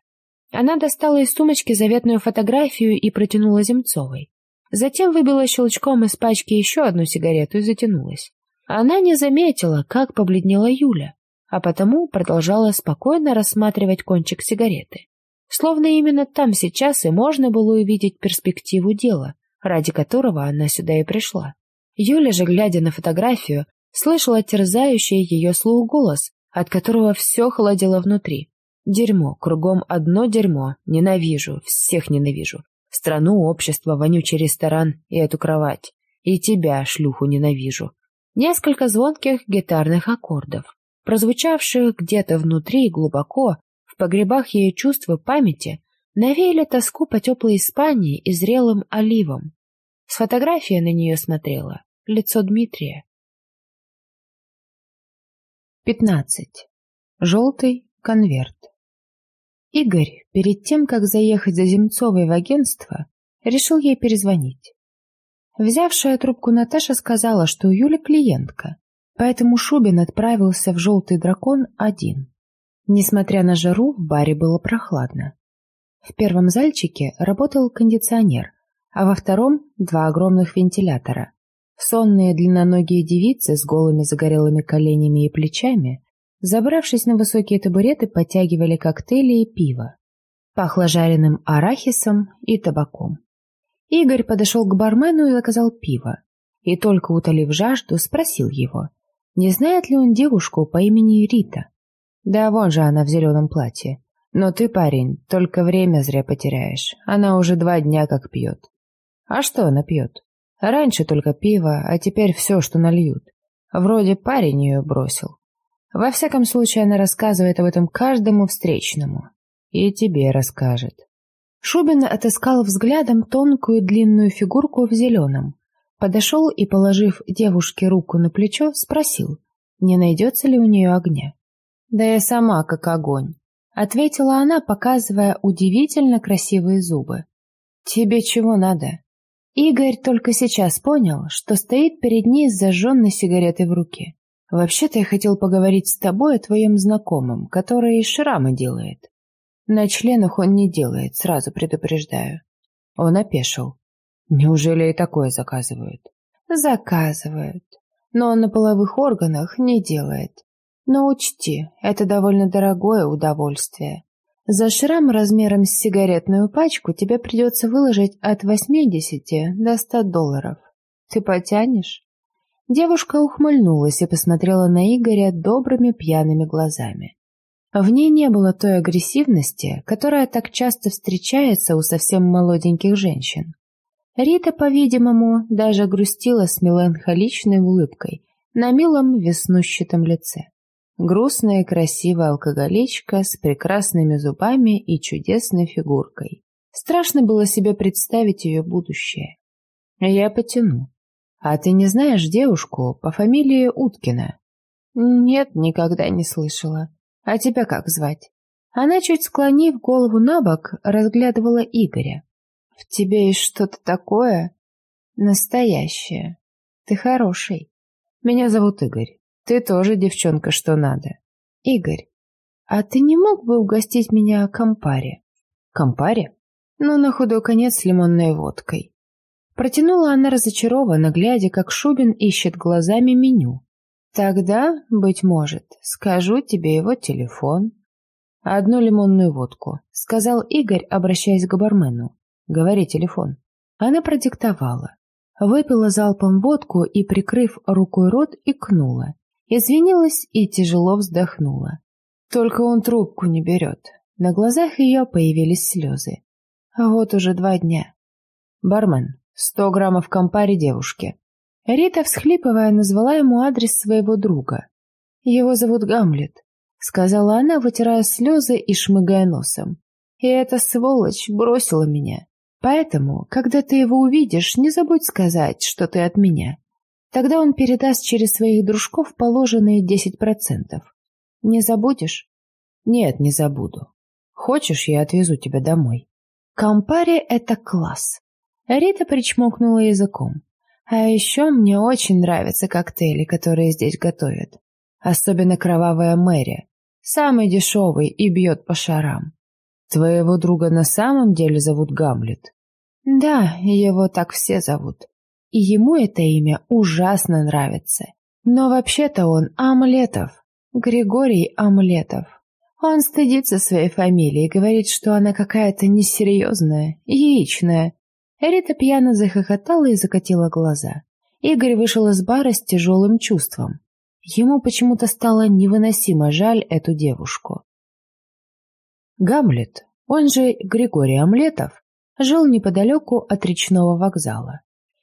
Она достала из сумочки заветную фотографию и протянула Земцовой. Затем выбила щелчком из пачки еще одну сигарету и затянулась. Она не заметила, как побледнела Юля, а потому продолжала спокойно рассматривать кончик сигареты. Словно именно там сейчас и можно было увидеть перспективу дела, ради которого она сюда и пришла. Юля же, глядя на фотографию, слышала терзающий ее слух голос, от которого все холодело внутри. Дерьмо, кругом одно дерьмо, ненавижу, всех ненавижу. Страну, общество, вонючий ресторан и эту кровать. И тебя, шлюху, ненавижу. Несколько звонких гитарных аккордов, прозвучавших где-то внутри глубоко, в погребах ее чувств и памяти, навеяли тоску по теплой Испании и зрелым оливам. С фотографии на нее смотрела лицо Дмитрия. Пятнадцать. Желтый конверт. Игорь, перед тем, как заехать за Земцовой в агентство, решил ей перезвонить. Взявшая трубку Наташа сказала, что у Юли клиентка, поэтому Шубин отправился в «Желтый дракон» один. Несмотря на жару, в баре было прохладно. В первом зальчике работал кондиционер, а во втором — два огромных вентилятора. Сонные длинноногие девицы с голыми загорелыми коленями и плечами, забравшись на высокие табуреты, подтягивали коктейли и пиво. Пахло жареным арахисом и табаком. Игорь подошел к бармену и заказал пиво. И только утолив жажду, спросил его, не знает ли он девушку по имени Рита. Да вон же она в зеленом платье. Но ты, парень, только время зря потеряешь. Она уже два дня как пьет. А что она пьет? Раньше только пиво, а теперь все, что нальют. Вроде парень ее бросил. Во всяком случае, она рассказывает об этом каждому встречному. И тебе расскажет. Шубин отыскал взглядом тонкую длинную фигурку в зеленом. Подошел и, положив девушке руку на плечо, спросил, не найдется ли у нее огня. «Да я сама как огонь», — ответила она, показывая удивительно красивые зубы. «Тебе чего надо?» Игорь только сейчас понял, что стоит перед ней с зажженной сигаретой в руке. «Вообще-то я хотел поговорить с тобой о твоем знакомом, который шрамы делает. На членах он не делает, сразу предупреждаю. Он опешил. Неужели и такое заказывают? Заказывают. Но на половых органах не делает. Но учти, это довольно дорогое удовольствие. За шрам размером с сигаретную пачку тебе придется выложить от 80 до 100 долларов. Ты потянешь? Девушка ухмыльнулась и посмотрела на Игоря добрыми пьяными глазами. В ней не было той агрессивности, которая так часто встречается у совсем молоденьких женщин. Рита, по-видимому, даже грустила с меланхоличной улыбкой на милом веснущатом лице. Грустная и красивая алкоголичка с прекрасными зубами и чудесной фигуркой. Страшно было себе представить ее будущее. Я потяну. А ты не знаешь девушку по фамилии Уткина? Нет, никогда не слышала. «А тебя как звать?» Она, чуть склонив голову на бок, разглядывала Игоря. «В тебе есть что-то такое?» «Настоящее. Ты хороший. Меня зовут Игорь. Ты тоже девчонка, что надо. Игорь, а ты не мог бы угостить меня компаре?» «Компаре?» «Ну, на худой конец с лимонной водкой». Протянула она разочарованно, глядя, как Шубин ищет глазами меню. Тогда, быть может, скажу тебе его телефон. Одну лимонную водку, сказал Игорь, обращаясь к бармену. Говори телефон. Она продиктовала. Выпила залпом водку и, прикрыв рукой рот, икнула. Извинилась и тяжело вздохнула. Только он трубку не берет. На глазах ее появились слезы. А вот уже два дня. Бармен, сто граммов компари девушке. Рита, всхлипывая, назвала ему адрес своего друга. «Его зовут Гамлет», — сказала она, вытирая слезы и шмыгая носом. И эта сволочь бросила меня. Поэтому, когда ты его увидишь, не забудь сказать, что ты от меня. Тогда он передаст через своих дружков положенные десять процентов. Не забудешь? Нет, не забуду. Хочешь, я отвезу тебя домой? Кампари — это класс. Рита причмокнула языком. А еще мне очень нравятся коктейли, которые здесь готовят. Особенно кровавая Мэри. Самый дешевый и бьет по шарам. Твоего друга на самом деле зовут Гамлет? Да, его так все зовут. И ему это имя ужасно нравится. Но вообще-то он Амлетов. Григорий Амлетов. Он стыдится своей фамилии и говорит, что она какая-то несерьезная, яичная. Рита пьяно захохотала и закатила глаза. Игорь вышел из бара с тяжелым чувством. Ему почему-то стало невыносимо жаль эту девушку. Гамлет, он же Григорий Омлетов, жил неподалеку от речного вокзала.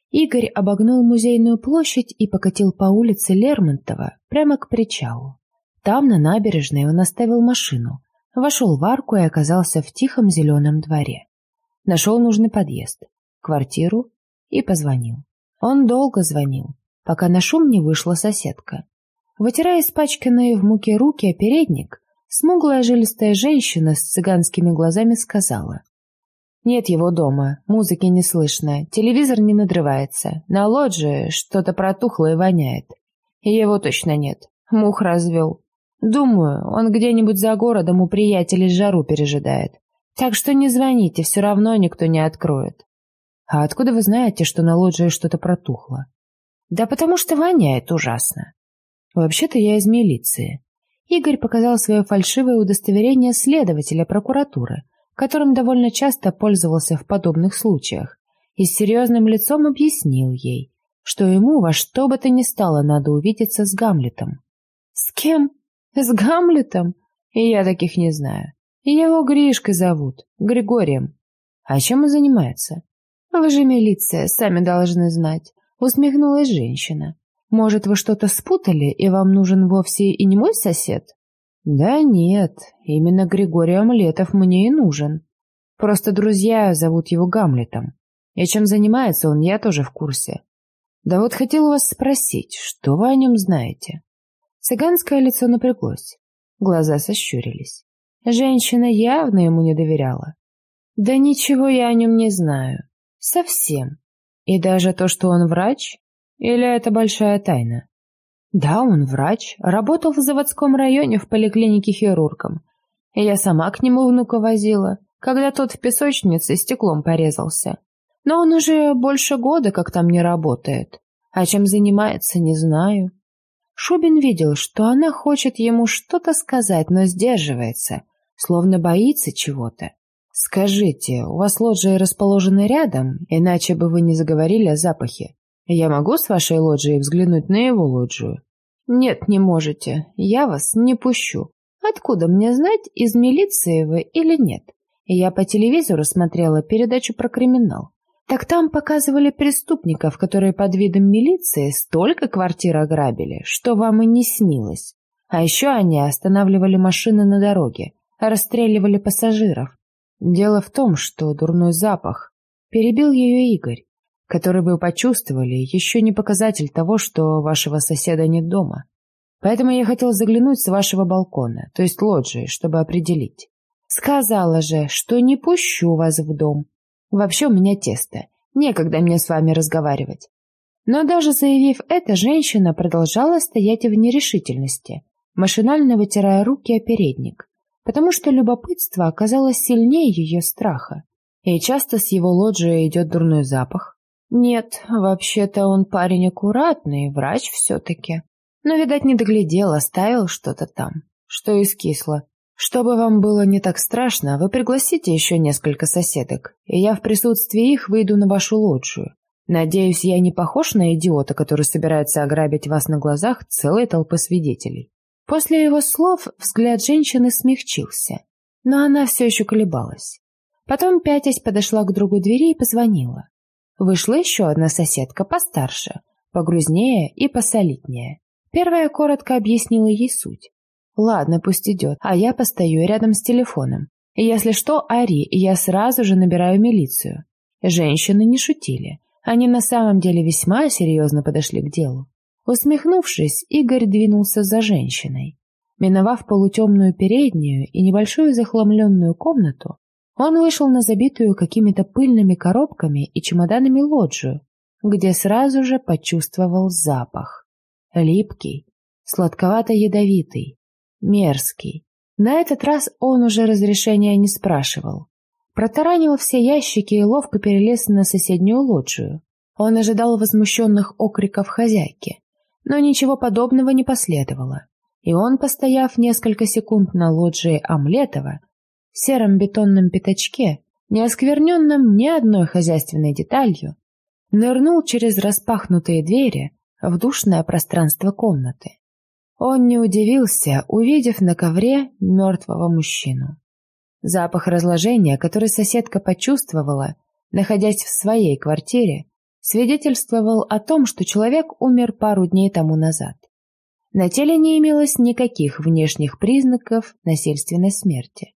Игорь обогнул музейную площадь и покатил по улице Лермонтова прямо к причалу. Там, на набережной, он оставил машину, вошел в арку и оказался в тихом зеленом дворе. Нашел нужный подъезд, квартиру и позвонил. Он долго звонил, пока на шум не вышла соседка. Вытирая испачканные в муке руки о передник, смуглая жилистая женщина с цыганскими глазами сказала. «Нет его дома, музыки не слышно, телевизор не надрывается, на лоджии что-то протухло и воняет. Его точно нет, мух развел. Думаю, он где-нибудь за городом у приятелей жару пережидает. Так что не звоните, все равно никто не откроет. А откуда вы знаете, что на лоджии что-то протухло? Да потому что воняет ужасно. Вообще-то я из милиции. Игорь показал свое фальшивое удостоверение следователя прокуратуры, которым довольно часто пользовался в подобных случаях, и с серьезным лицом объяснил ей, что ему во что бы то ни стало надо увидеться с Гамлетом. «С кем?» С Гамлетом? И я таких не знаю. Его Гришкой зовут, Григорием. А чем он занимается? Вы же милиция, сами должны знать. Усмехнулась женщина. Может, вы что-то спутали, и вам нужен вовсе и не мой сосед? Да нет, именно Григорий Омлетов мне и нужен. Просто друзья зовут его Гамлетом. И чем занимается он, я тоже в курсе. Да вот хотел вас спросить, что вы о нем знаете? Цыганское лицо напряглось. Глаза сощурились. Женщина явно ему не доверяла. Да ничего я о нем не знаю. Совсем. И даже то, что он врач? Или это большая тайна? Да, он врач. Работал в заводском районе в поликлинике хирургом. И я сама к нему внука возила, когда тот в песочнице стеклом порезался. Но он уже больше года как там не работает. А чем занимается, не знаю. Шубин видел, что она хочет ему что-то сказать, но сдерживается, словно боится чего-то. «Скажите, у вас лоджии расположены рядом, иначе бы вы не заговорили о запахе. Я могу с вашей лоджией взглянуть на его лоджию?» «Нет, не можете. Я вас не пущу. Откуда мне знать, из милиции вы или нет? Я по телевизору смотрела передачу про криминал. Так там показывали преступников, которые под видом милиции столько квартир ограбили, что вам и не снилось. А еще они останавливали машины на дороге, расстреливали пассажиров. Дело в том, что дурной запах перебил ее Игорь, который вы почувствовали, еще не показатель того, что вашего соседа нет дома. Поэтому я хотел заглянуть с вашего балкона, то есть лоджии, чтобы определить. Сказала же, что не пущу вас в дом, Вообще у меня тесто. Некогда мне с вами разговаривать. Но даже заявив это, женщина продолжала стоять в нерешительности, машинально вытирая руки о передник, потому что любопытство оказалось сильнее ее страха. И часто с его лоджии идет дурной запах. Нет, вообще-то он парень аккуратный, врач все-таки. Но, видать, не доглядел, оставил что-то там, что и скисло. Чтобы вам было не так страшно, вы пригласите еще несколько соседок, и я в присутствии их выйду на вашу лоджию. Надеюсь, я не похож на идиота, который собирается ограбить вас на глазах целой толпы свидетелей. После его слов взгляд женщины смягчился, но она все еще колебалась. Потом, пятясь, подошла к другой двери и позвонила. Вышла еще одна соседка постарше, погрузнее и посолиднее. Первая коротко объяснила ей суть. Ладно, пусть идет, а я постою рядом с телефоном. Если что, ори, я сразу же набираю милицию. Женщины не шутили. Они на самом деле весьма серьезно подошли к делу. Усмехнувшись, Игорь двинулся за женщиной. Миновав полутемную переднюю и небольшую захламленную комнату, он вышел на забитую какими-то пыльными коробками и чемоданами лоджию, где сразу же почувствовал запах. Липкий, сладковато-ядовитый, мерзкий. На этот раз он уже разрешения не спрашивал. Протаранил все ящики и ловко перелез на соседнюю лоджию. Он ожидал возмущенных окриков хозяйки, но ничего подобного не последовало. И он, постояв несколько секунд на лоджии Омлетова, в сером бетонном пятачке, не оскверненном ни одной хозяйственной деталью, нырнул через распахнутые двери в душное пространство комнаты. Он не удивился, увидев на ковре мертвого мужчину. Запах разложения, который соседка почувствовала, находясь в своей квартире, свидетельствовал о том, что человек умер пару дней тому назад. На теле не имелось никаких внешних признаков насильственной смерти.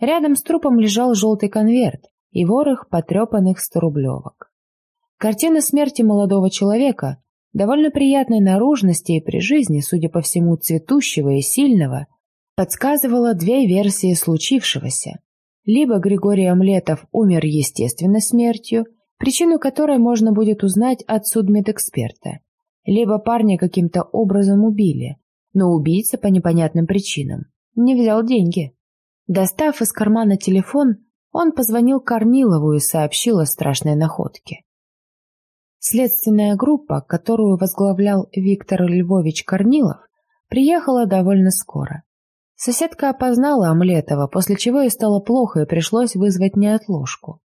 Рядом с трупом лежал желтый конверт и ворох потрепанных сторублевок. Картина смерти молодого человека довольно приятной наружности и при жизни, судя по всему, цветущего и сильного, подсказывала две версии случившегося. Либо Григорий Омлетов умер естественной смертью, причину которой можно будет узнать от судмедэксперта, либо парня каким-то образом убили, но убийца по непонятным причинам не взял деньги. Достав из кармана телефон, он позвонил Корнилову и сообщил о страшной находке. Следственная группа, которую возглавлял Виктор Львович Корнилов, приехала довольно скоро. Соседка опознала Омлетова, после чего ей стало плохо и пришлось вызвать неотложку.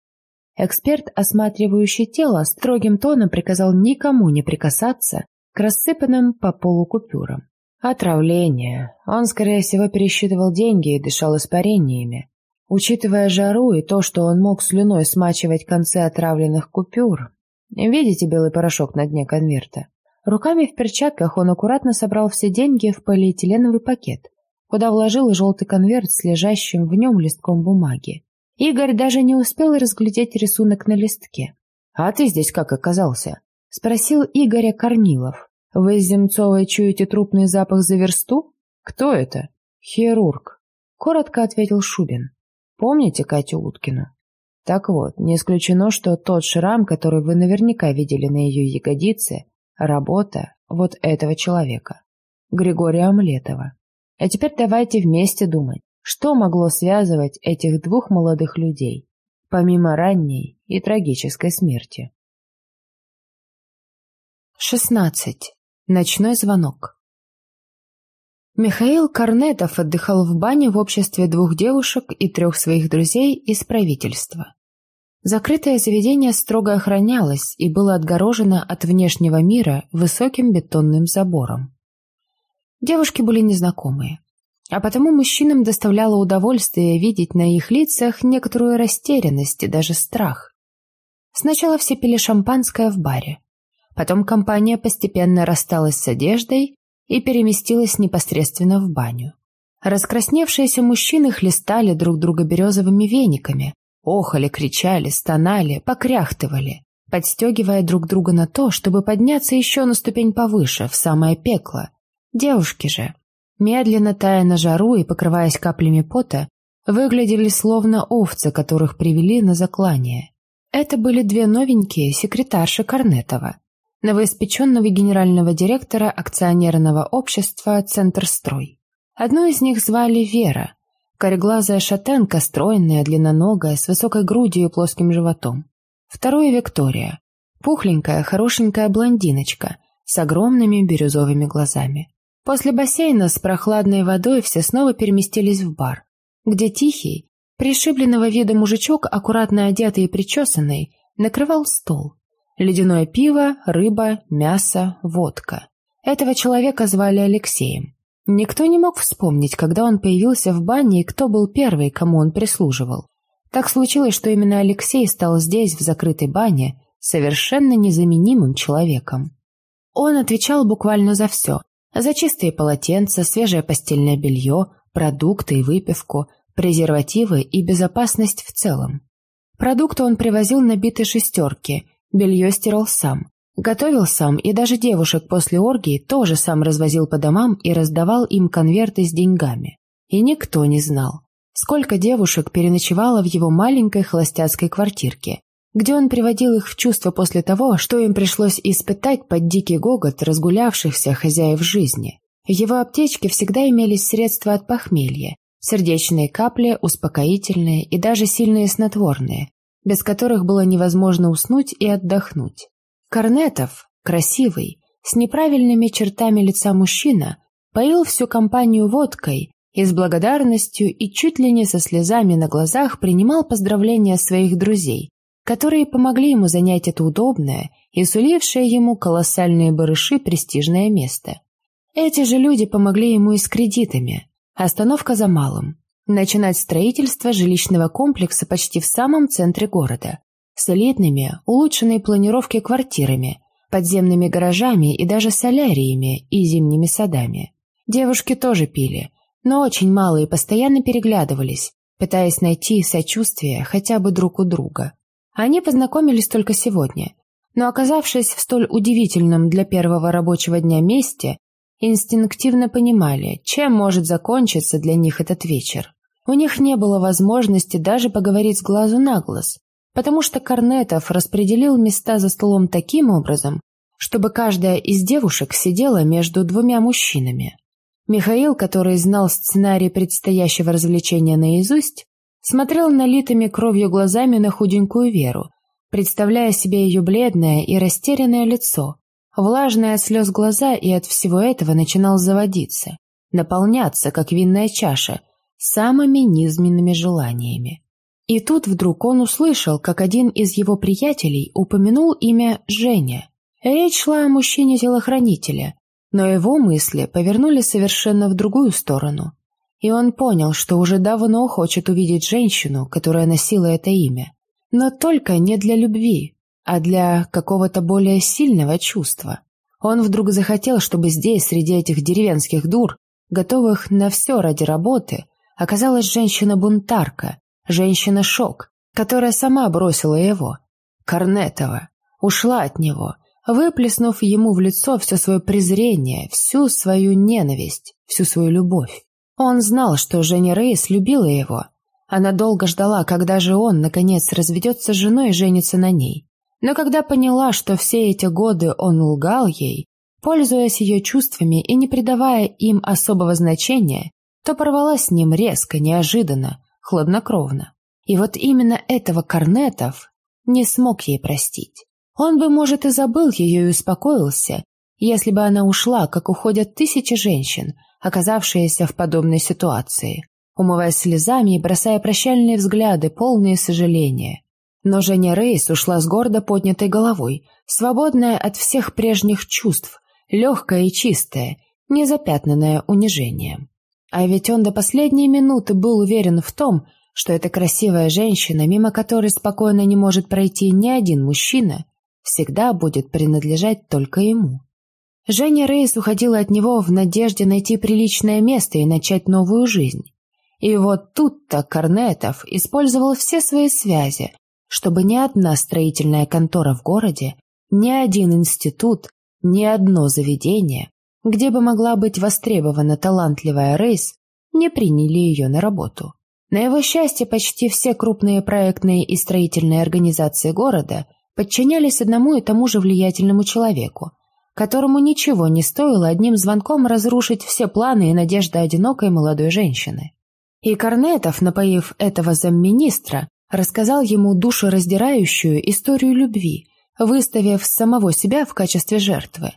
Эксперт, осматривающий тело, строгим тоном приказал никому не прикасаться к рассыпанным по полу купюрам. Отравление. Он, скорее всего, пересчитывал деньги и дышал испарениями. Учитывая жару и то, что он мог слюной смачивать концы отравленных купюр, Видите белый порошок на дне конверта? Руками в перчатках он аккуратно собрал все деньги в полиэтиленовый пакет, куда вложил желтый конверт с лежащим в нем листком бумаги. Игорь даже не успел разглядеть рисунок на листке. «А ты здесь как оказался?» — спросил Игоря Корнилов. «Вы с Земцовой чуете трупный запах за версту?» «Кто это?» «Хирург», — коротко ответил Шубин. «Помните Катю Уткину?» Так вот, не исключено, что тот шрам, который вы наверняка видели на ее ягодице, работа вот этого человека, Григория Омлетова. А теперь давайте вместе думать, что могло связывать этих двух молодых людей, помимо ранней и трагической смерти. 16. Ночной звонок. Михаил Корнетов отдыхал в бане в обществе двух девушек и трех своих друзей из правительства. Закрытое заведение строго охранялось и было отгорожено от внешнего мира высоким бетонным забором. Девушки были незнакомые, а потому мужчинам доставляло удовольствие видеть на их лицах некоторую растерянность и даже страх. Сначала все пили шампанское в баре, потом компания постепенно рассталась с одеждой и переместилась непосредственно в баню. Раскрасневшиеся мужчины хлестали друг друга березовыми вениками, охали, кричали, стонали, покряхтывали, подстегивая друг друга на то, чтобы подняться еще на ступень повыше, в самое пекло. Девушки же, медленно тая на жару и покрываясь каплями пота, выглядели словно овцы, которых привели на заклание. Это были две новенькие секретарши Корнетова, новоиспеченного генерального директора акционерного общества «Центрстрой». Одну из них звали Вера, кореглазая шатенка, стройная, длинноногая, с высокой грудью и плоским животом. Вторую Виктория, пухленькая, хорошенькая блондиночка с огромными бирюзовыми глазами. После бассейна с прохладной водой все снова переместились в бар, где тихий, пришибленного вида мужичок, аккуратно одетый и причесанный, накрывал стол. Ледяное пиво, рыба, мясо, водка. Этого человека звали Алексеем. Никто не мог вспомнить, когда он появился в бане и кто был первый, кому он прислуживал. Так случилось, что именно Алексей стал здесь, в закрытой бане, совершенно незаменимым человеком. Он отвечал буквально за все. За чистые полотенца, свежее постельное белье, продукты и выпивку, презервативы и безопасность в целом. Продукты он привозил на битой шестерке, белье стирал сам, готовил сам и даже девушек после оргии тоже сам развозил по домам и раздавал им конверты с деньгами. И никто не знал, сколько девушек переночевало в его маленькой холостяцкой квартирке, где он приводил их в чувство после того, что им пришлось испытать под дикий гогот разгулявшихся хозяев жизни. В его аптечке всегда имелись средства от похмелья, сердечные капли, успокоительные и даже сильные снотворные, без которых было невозможно уснуть и отдохнуть. Корнетов, красивый, с неправильными чертами лица мужчина, поил всю компанию водкой и с благодарностью и чуть ли не со слезами на глазах принимал поздравления своих друзей, которые помогли ему занять это удобное и сулившее ему колоссальные барыши престижное место. Эти же люди помогли ему и с кредитами. Остановка за малым. Начинать строительство жилищного комплекса почти в самом центре города. С элитными, улучшенной планировки квартирами, подземными гаражами и даже соляриями и зимними садами. Девушки тоже пили, но очень мало и постоянно переглядывались, пытаясь найти сочувствие хотя бы друг у друга. Они познакомились только сегодня, но оказавшись в столь удивительном для первого рабочего дня месте, инстинктивно понимали, чем может закончиться для них этот вечер. У них не было возможности даже поговорить с глазу на глаз, потому что Корнетов распределил места за столом таким образом, чтобы каждая из девушек сидела между двумя мужчинами. Михаил, который знал сценарий предстоящего развлечения наизусть, смотрел налитыми кровью глазами на худенькую Веру, представляя себе ее бледное и растерянное лицо, влажное от слез глаза и от всего этого начинал заводиться, наполняться, как винная чаша, самыми низменными желаниями. И тут вдруг он услышал, как один из его приятелей упомянул имя Женя. Речь шла о мужчине-телохранителе, но его мысли повернули совершенно в другую сторону – и он понял, что уже давно хочет увидеть женщину, которая носила это имя. Но только не для любви, а для какого-то более сильного чувства. Он вдруг захотел, чтобы здесь, среди этих деревенских дур, готовых на все ради работы, оказалась женщина-бунтарка, женщина-шок, которая сама бросила его, Корнетова, ушла от него, выплеснув ему в лицо все свое презрение, всю свою ненависть, всю свою любовь. Он знал, что Женя Рейс любила его. Она долго ждала, когда же он, наконец, разведется с женой и женится на ней. Но когда поняла, что все эти годы он лгал ей, пользуясь ее чувствами и не придавая им особого значения, то порвала с ним резко, неожиданно, хладнокровно. И вот именно этого Корнетов не смог ей простить. Он бы, может, и забыл ее и успокоился, если бы она ушла, как уходят тысячи женщин, оказавшиеся в подобной ситуации, умываясь слезами и бросая прощальные взгляды, полные сожаления. Но Женя Рейс ушла с гордо поднятой головой, свободная от всех прежних чувств, легкая и чистая, не запятнанная унижением. А ведь он до последней минуты был уверен в том, что эта красивая женщина, мимо которой спокойно не может пройти ни один мужчина, всегда будет принадлежать только ему. Женя Рейс уходила от него в надежде найти приличное место и начать новую жизнь. И вот тут-то Корнетов использовал все свои связи, чтобы ни одна строительная контора в городе, ни один институт, ни одно заведение, где бы могла быть востребована талантливая Рейс, не приняли ее на работу. На его счастье, почти все крупные проектные и строительные организации города подчинялись одному и тому же влиятельному человеку – которому ничего не стоило одним звонком разрушить все планы и надежды одинокой молодой женщины. И Корнетов, напоив этого замминистра, рассказал ему душераздирающую историю любви, выставив самого себя в качестве жертвы.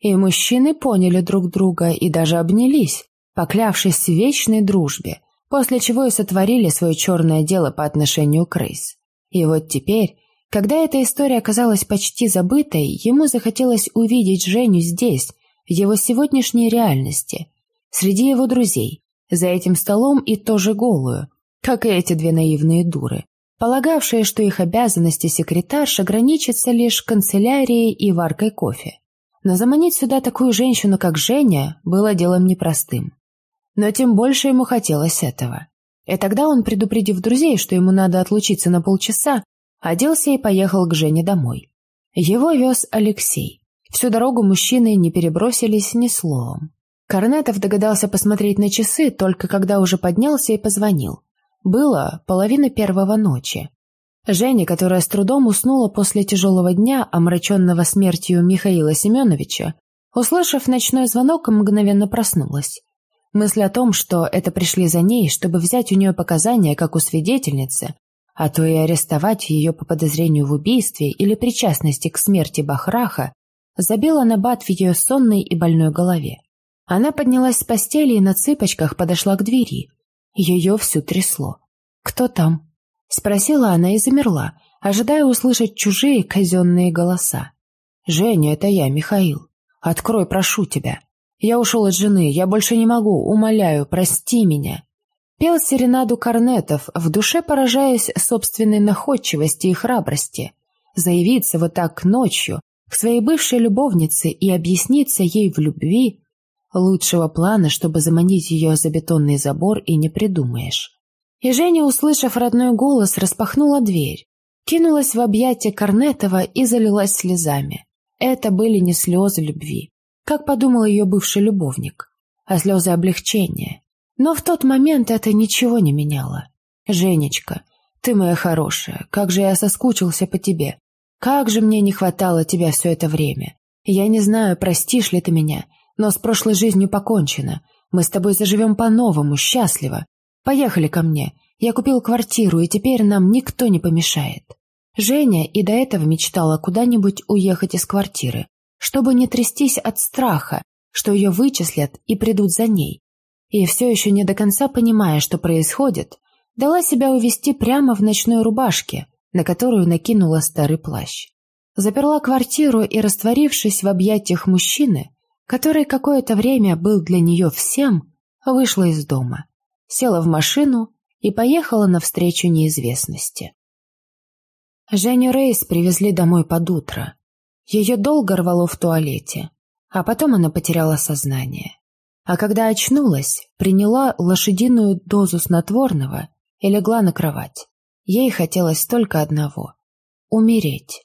И мужчины поняли друг друга и даже обнялись, поклявшись вечной дружбе, после чего и сотворили свое черное дело по отношению к Рейс. И вот теперь когда эта история оказалась почти забытой, ему захотелось увидеть Женю здесь, в его сегодняшней реальности, среди его друзей, за этим столом и тоже голую, как и эти две наивные дуры, полагавшие, что их обязанности секретарш ограничатся лишь канцелярией и варкой кофе. Но заманить сюда такую женщину, как Женя, было делом непростым. Но тем больше ему хотелось этого. И тогда он, предупредив друзей, что ему надо отлучиться на полчаса, оделся и поехал к Жене домой. Его вез Алексей. Всю дорогу мужчины не перебросились ни словом. Корнетов догадался посмотреть на часы только когда уже поднялся и позвонил. Было половина первого ночи. Женя, которая с трудом уснула после тяжелого дня, омраченного смертью Михаила Семеновича, услышав ночной звонок, мгновенно проснулась. Мысль о том, что это пришли за ней, чтобы взять у нее показания, как у свидетельницы, а то и арестовать ее по подозрению в убийстве или причастности к смерти Бахраха, забила на бат в ее сонной и больной голове. Она поднялась с постели и на цыпочках подошла к двери. Ее всю трясло. «Кто там?» — спросила она и замерла, ожидая услышать чужие казенные голоса. «Женя, это я, Михаил. Открой, прошу тебя. Я ушел от жены, я больше не могу, умоляю, прости меня». Пел серенаду корнетов, в душе поражаясь собственной находчивости и храбрости. Заявиться вот так ночью к своей бывшей любовнице и объясниться ей в любви Лучшего плана, чтобы заманить ее за бетонный забор, и не придумаешь. И Женя, услышав родной голос, распахнула дверь, кинулась в объятия Корнетова и залилась слезами. Это были не слезы любви, как подумал ее бывший любовник, а слезы облегчения. Но в тот момент это ничего не меняло. «Женечка, ты моя хорошая, как же я соскучился по тебе. Как же мне не хватало тебя все это время. Я не знаю, простишь ли ты меня, но с прошлой жизнью покончено. Мы с тобой заживем по-новому, счастливо. Поехали ко мне. Я купил квартиру, и теперь нам никто не помешает». Женя и до этого мечтала куда-нибудь уехать из квартиры, чтобы не трястись от страха, что ее вычислят и придут за ней. И все еще не до конца понимая, что происходит, дала себя увести прямо в ночной рубашке, на которую накинула старый плащ. Заперла квартиру и, растворившись в объятиях мужчины, который какое-то время был для нее всем, вышла из дома, села в машину и поехала навстречу неизвестности. Женю Рейс привезли домой под утро. Ее долго рвало в туалете, а потом она потеряла сознание. А когда очнулась, приняла лошадиную дозу снотворного и легла на кровать. Ей хотелось только одного — умереть.